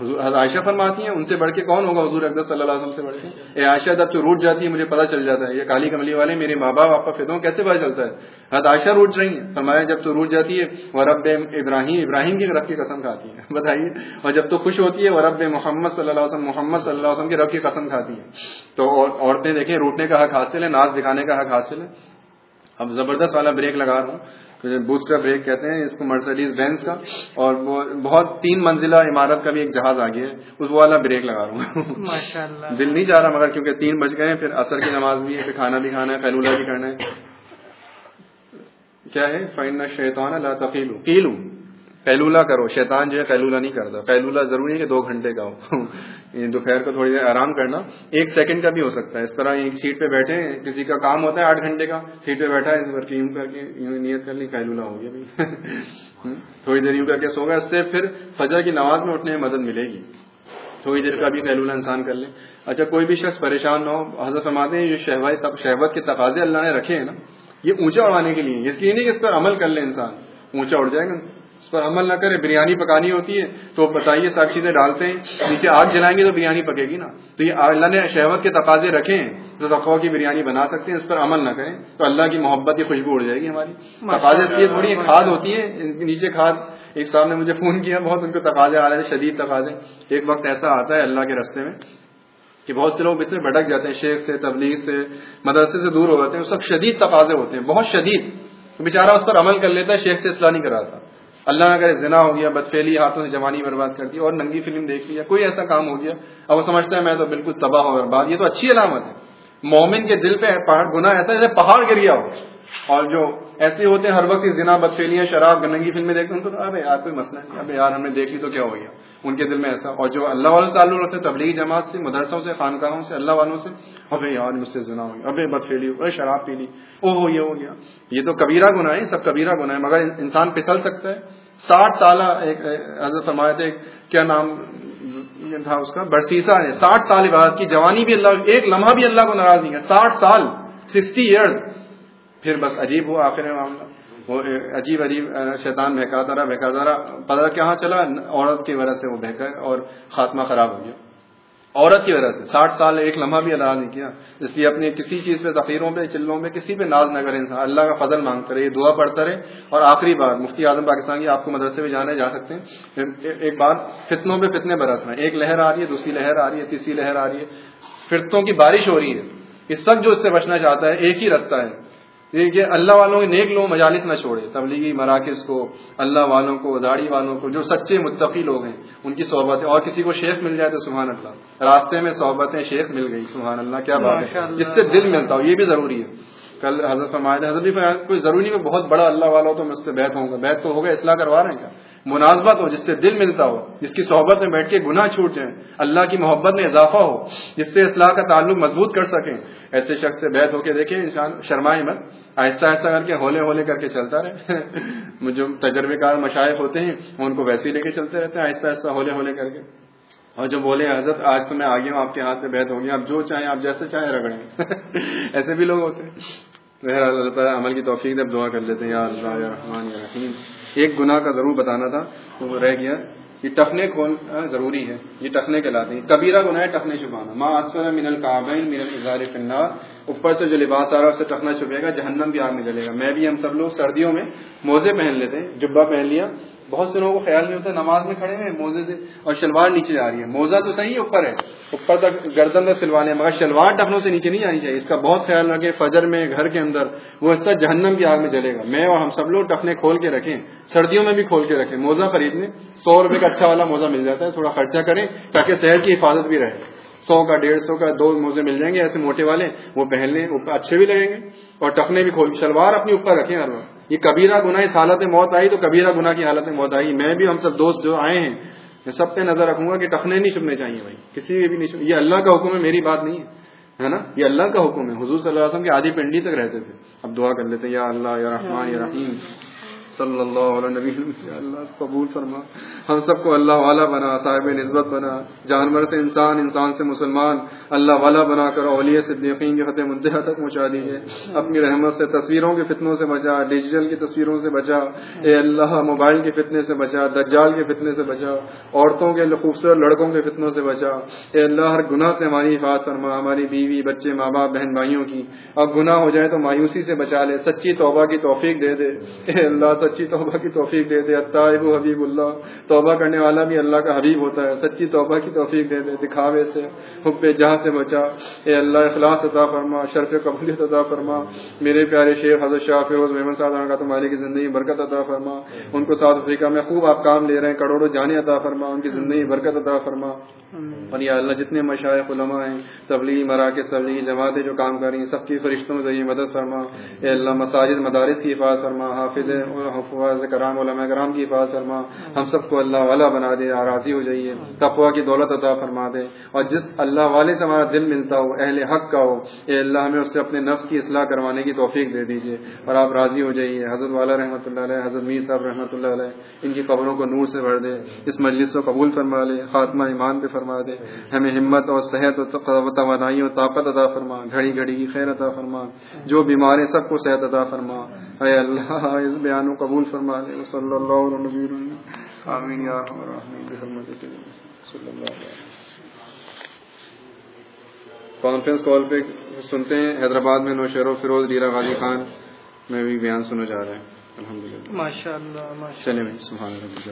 حضرت عائشہ فرماتی ہیں، ان سے بڑھ کے کون ہوگا حضور اقدس صلی اللہ علیہ وسلم سے بڑھ کے؟ اے عائشہ، جب تو روٹ جاتی ہے، مجھے پتا چل جاتا ہے، یہ کالی کملی والے میرے ماں باپ آپ کا فدوں کیسے پتا چلتا ہے؟ حضرت عائشہ روٹ رہی ہیں، فرمایا، جب تو روٹ جاتی ہے، وہ رب ابراہیم ابراہیم کی رب کی قسم کھاتی ہے، بتائیے۔ اور جب تو خوش ہوتی ہے، وہ رب محمد صلی اللہ علیہ وسلم، محمد صلی اللہ علیہ وسلم کی رب کی قسم کھاتی ہے۔ تو عورتیں دیکھیں، روٹنے کا حق حاصل ہے، ناز دکھانے کا حق حاصل ہے۔ اب زبردست والا بریک لگا رہا ہوں۔ بوسٹر بریک کہتے ہیں اس کو مرسڈیز بینس کا اور وہ بہت تین منزلہ عمارت کا بھی ایک جہاز آ گیا ہے اس والا بریک لگا رہا ہوں۔ دل نہیں جا رہا مگر کیونکہ تین بج گئے ہیں پھر اثر کی نماز بھی ہے پھر کھانا بھی کھانا ہے فیلولا بھی کرنا ہے۔ کیا ہے؟ فائن شیطان اللہ تفیلو کیلو پہلولا کرو، شیطان جو ہے پہلولا نہیں کرتا۔ پہلولا ضروری ہے کہ دو گھنٹے کا ہو دوپہر کو تھوڑی دیر آرام کرنا۔ ایک سیکنڈ کا بھی ہو سکتا ہے۔ اس طرح ایک سیٹ پہ بیٹھے، کسی کا کام ہوتا ہے آٹھ گھنٹے کا، سیٹ پہ بیٹھا ہے کر کے نیت کر لی پہلولا ہو گیا۔ بھائی تھوڑی دیر یوں کر کے سو گیا اس سے پھر فجر کی نماز میں اٹھنے میں مدد ملے گی۔ تھوڑی دیر کا بھی پہلولا انسان کر لے۔ اچھا کوئی بھی شخص پریشان نہ ہو۔ حضرت فرماتے ہیں جو شہوت کے تقاضے اللہ نے رکھے ہیں نا۔ یہ اونچا اڑانے کے لیے، اس لیے نہیں کہ اس پر عمل کر لے انسان۔ اونچا اڑ جائے گا۔ انسان اس پر عمل نہ کرے بریانی پکانی ہوتی ہے تو بتائیے سب چیزیں ڈالتے ہیں نیچے آگ جلائیں گے تو بریانی پکے گی نا؟ تو یہ اللہ نے شہوت کے تقاضے رکھے ہیں جو تقوا کی بریانی بنا سکتے ہیں اس پر عمل نہ کریں تو اللہ کی محبت کی خوشبو اڑ جائے گی ہماری۔ تقاضے اس لیے تھوڑی کھاد ہوتی ہے نیچے کھاد ایک صاحب نے مجھے فون کیا بہت ان کو تقاضے آ رہے تھے شدید تقاضے۔ ایک وقت ایسا آتا ہے اللہ کے رستے میں کہ بہت سے لوگ اس میں بھٹک جاتے ہیں شیخ سے تبلیغ سے مدرسے سے دور ہو جاتے ہیں سب شدید تقاضے ہوتے ہیں بہت شدید۔ بیچارہ اس پر عمل کر لیتا ہے شیخ سے اصلاح نہیں کراتا۔ اللہ نہ کرے زنا ہو گیا بدفیلی ہاتھوں سے جوانی برباد کر دی اور ننگی فلم دیکھ لیا کوئی ایسا کام ہو گیا۔ اب وہ سمجھتا ہے میں تو بالکل تباہ ہو برباد۔ یہ تو اچھی علامت ہے۔ مومن کے دل پہ پہاڑ گنا ایسا جیسے پہاڑ گریا ہو۔ اور جو ایسے ہوتے ہیں، ہر وقت زنا بدفیلیاں شراب ننگی فلمیں دیکھتے ہیں، ان کو ابے یار، کوئی مسئلہ نہیں۔ ابے یار، ہم نے دیکھ لی تو کیا ہو گیا؟ ان کے دل میں ایسا۔ اور جو اللہ والوں تعلق رکھتے ہیں، تبلیغی جماعت سے، مدرسوں سے، خانقاہوں سے، اللہ والوں سے، ابے یار، مجھ سے زنا ہو گیا، ابے بد پھیلی ہو شراب پی لی او ہو، یہ ہو گیا۔ یہ تو کبیرہ گناہ ہے سب کبیرہ گناہ ہے مگر انسان پسل سکتا ہے۔ ساٹھ سالہ ایک، حضرت فرمایا تھے، کیا نام تھا اس کا؟ برسیسا ہے ساٹھ سال عبادت کی، جوانی بھی اللہ، ایک لمحہ بھی اللہ کو ناراض نہیں ہے۔ ساٹھ سال، سکسٹی ایئرز۔ پھر بس عجیب ہوا آخر معاملہ۔ وہ عجیب عجیب شیطان بہکاتا رہا بہکاتا رہا۔ پتا کہاں چلا؟ عورت کی وجہ سے وہ بہکا اور خاتمہ خراب ہو گیا۔ عورت کی وجہ سے۔ ساٹھ سال ایک لمحہ بھی اللہ نہیں کیا۔ اس لیے اپنی کسی چیز پہ تقریروں پہ، چلوں پہ، کسی پہ ناز نہ کرے انسان۔ اللہ کا فضل مانگتا رہے دعا پڑھتا رہے۔ اور آخری بار مفتی اعظم پاکستان کی، آپ کو مدرسے میں جانے جا سکتے ہیں۔ ایک بار فتنوں پہ فتنے برس رہے ہیں۔ ایک لہر آ رہی ہے، دوسری لہر آ رہی ہے، تیسری لہر آ رہی ہے۔ فتنوں کی بارش ہو رہی ہے۔ اس وقت جو اس سے بچنا چاہتا ہے، ایک ہی رستہ ہے۔ کہ اللہ والوں کے نیک لوگ مجالس نہ چھوڑے تبلیغی مراکز کو اللہ والوں کو داڑھی والوں کو جو سچے متقی لوگ ہیں ان کی صحبتیں اور کسی کو شیخ مل جائے تو سبحان اللہ۔ راستے میں صحبتیں شیخ مل گئی سبحان اللہ کیا بات ہے؟ جس سے دل ملتا ہو یہ بھی ضروری ہے۔ کل حضرت فرمایا حضرت بھی کوئی ضروری نہیں بہت بڑا اللہ والا تو مجھ سے بیت ہوں گا۔ بیت تو ہوگا اصلاح کروا رہے ہیں کیا؟ مناسبت ہو، جس سے دل ملتا ہو، جس کی صحبت میں بیٹھ کے گناہ چھوٹ جائیں، اللہ کی محبت میں اضافہ ہو، جس سے اصلاح کا تعلق مضبوط کر سکیں۔ ایسے شخص سے بیت ہو کے دیکھیں انسان، شرمائے مت۔ آہستہ آہستہ کر کے ہولے ہولے کر کے چلتا رہے۔ جو تجربے کار مشائق ہوتے ہیں وہ ان کو ویسے ہی لے کے چلتے رہتے ہیں، آہستہ آہستہ ہولے ہولے کر کے۔ اور جو بولے، حضرت، آج تو میں آگے ہوں، آپ کے ہاتھ میں بیت ہوں گی آپ جو چاہیں، آپ جیسے چاہیں، رگڑیں ایسے بھی لوگ ہوتے ہیں۔ اللہ تعالیٰ عمل کی توفیق اب دعا کر لیتے ہیں۔ یا اللہ، یا رحمان، یا رحیم۔ ایک گناہ کا ضرور بتانا تھا، وہ رہ گیا۔ یہ ٹخنے کھولنا ضروری ہے یہ ٹخنے کہلاتے ہیں۔ کبیرہ گناہ ہے چھپانا ماں اسفر من القابین من الزار فنار اوپر سے جو لباس آ رہا ہے اسے ٹخنا چھپے گا، جہنم بھی آگ میں جلے گا۔ میں بھی ہم سب لوگ سردیوں میں موزے پہن لیتے ہیں جبا پہن لیا۔ بہت سے لوگوں کو خیال نہیں ہوتا نماز میں کھڑے ہیں، موزے سے، اور شلوار نیچے جا رہی ہے۔ موزہ تو صحیح ہے، اوپر ہے۔ اوپر تک گردن تک سلوانے مگر شلوار ٹخنوں سے نیچے نہیں جانی چاہیے۔ اس کا بہت خیال رکھے فجر میں، گھر کے اندر، وہ حصہ جہنم کی آگ میں جلے گا۔ میں اور ہم سب لوگ ٹخنے کھول کے رکھیں۔ سردیوں میں بھی کھول کے رکھیں۔ موزہ خریدنے، سو روپے کا اچھا والا موزہ مل جاتا ہے، تھوڑا خرچہ کریں تاکہ صحت کی حفاظت بھی رہے۔ سو کا، ڈیڑھ سو کا دو موزے مل جائیں گے، ایسے موٹے والے، وہ پہن لیں اچھے بھی لگیں گے، اور ٹخنے بھی کھول، شلوار اپنی اوپر رکھیں ہر وقت۔ یہ کبیرہ گنا اس حالت میں موت آئی تو کبیرہ گناہ کی حالت میں موت آئی۔ میں بھی ہم سب دوست جو آئے ہیں، میں سب پہ نظر رکھوں گا کہ ٹخنے نہیں چھپنے چاہیے بھائی۔ کسی بھی نہیں چھپنے. یہ اللہ کا حکم ہے، میری بات نہیں ہے۔ نا؟ یہ اللہ کا حکم ہے۔ حضور صلی اللہ علیہ وسلم کے آدھی پنڈی تک رہتے تھے۔ اب دعا کر لیتے یا اللہ، یا رحمان، یا رحیم۔ صلی اللہ علیہ نبی اللہ قبول فرما۔ ہم سب کو اللہ والا بنا، صاحب نسبت بنا۔ جانور سے انسان انسان سے مسلمان۔ اللہ والا بنا کر اولیے سے کے فتح منتہا تک پہنچا دیجیے اپنی رحمت سے، تصویروں کے فتنوں سے بچا، ڈیجیٹل کی تصویروں سے بچا۔ اے اللہ، موبائل کے فتنے سے بچا، دجال کے فتنے سے بچا۔ عورتوں کے خوبصورت لڑکوں کے فتنوں سے بچا۔ اے اللہ، ہر گناہ سے ہماری حفاظت فرما۔ ہماری بیوی، بچے، ماں باپ، بہن بھائیوں کی۔ اب گناہ ہو جائے تو مایوسی سے بچا لے، سچی توبہ کی توفیق دے دے۔ اے اللہ سچی توبہ کی توفیق دے دے۔ طائب حبیب اللہ۔ توبہ کرنے والا بھی اللہ کا حبیب ہوتا ہے۔ سچی توبہ کی توفیق دے دے دکھاوے سے حب جہاں سے بچا۔ اے اللہ اخلاص عطا فرما شرف قبولیت عطا فرما۔ میرے پیارے شیخ حضرت شاہ فیروز محمد صاحب کا تمہاری کی زندگی برکت عطا فرما۔ ان کو ساؤتھ افریقہ میں خوب آپ کام لے رہے ہیں کروڑوں جانے عطا فرما۔ ان کی زندگی برکت عطا فرما۔ اور یا اللہ جتنے مشائق علماء ہیں تبلیغی مراکز تبلیغی جماعتیں جو کام کر رہی ہیں سب کی فرشتوں سے یہ مدد فرما۔ اے اللہ مساجد مدارس کی حفاظت فرما۔ حافظ حفاظ کرام علماء کرام کی حفاظت فرما۔ ہم سب کو اللہ والا بنا دے راضی ہو جائیے تقوا کی دولت عطا فرما دے۔ اور جس اللہ والے سے ہمارا دل ملتا ہو، اہل حق کا ہو، اے اللہ ہمیں اس سے اپنے نفس کی اصلاح کروانے کی توفیق دے دیجیے اور آپ راضی ہو جائیے۔ حضرت والا رحمۃ اللہ علیہ، حضرت میر صاحب رحمۃ اللہ علیہ، ان کی قبروں کو نور سے بھر دے، اس مجلس کو قبول فرما لے، خاتمہ ایمان پہ فرما دے۔ ہمیں ہمت اور صحت و توانائی اور طاقت عطا فرما۔ گھڑی گھڑی کی خیر عطا فرما۔ جو بیمار سب کو صحت عطا فرما۔ اے اللہ، اس بیان کو قبول فرما دے صلی اللہ علیہ آمین یا کانفرنس کال پہ سنتے ہیں حیدرآباد میں نوشیر و فیروز ڈیرا غازی خان میں بھی بیان سنا جا رہا ہے الحمد للہ ماشاء اللہ چلے میں سبحان اللہ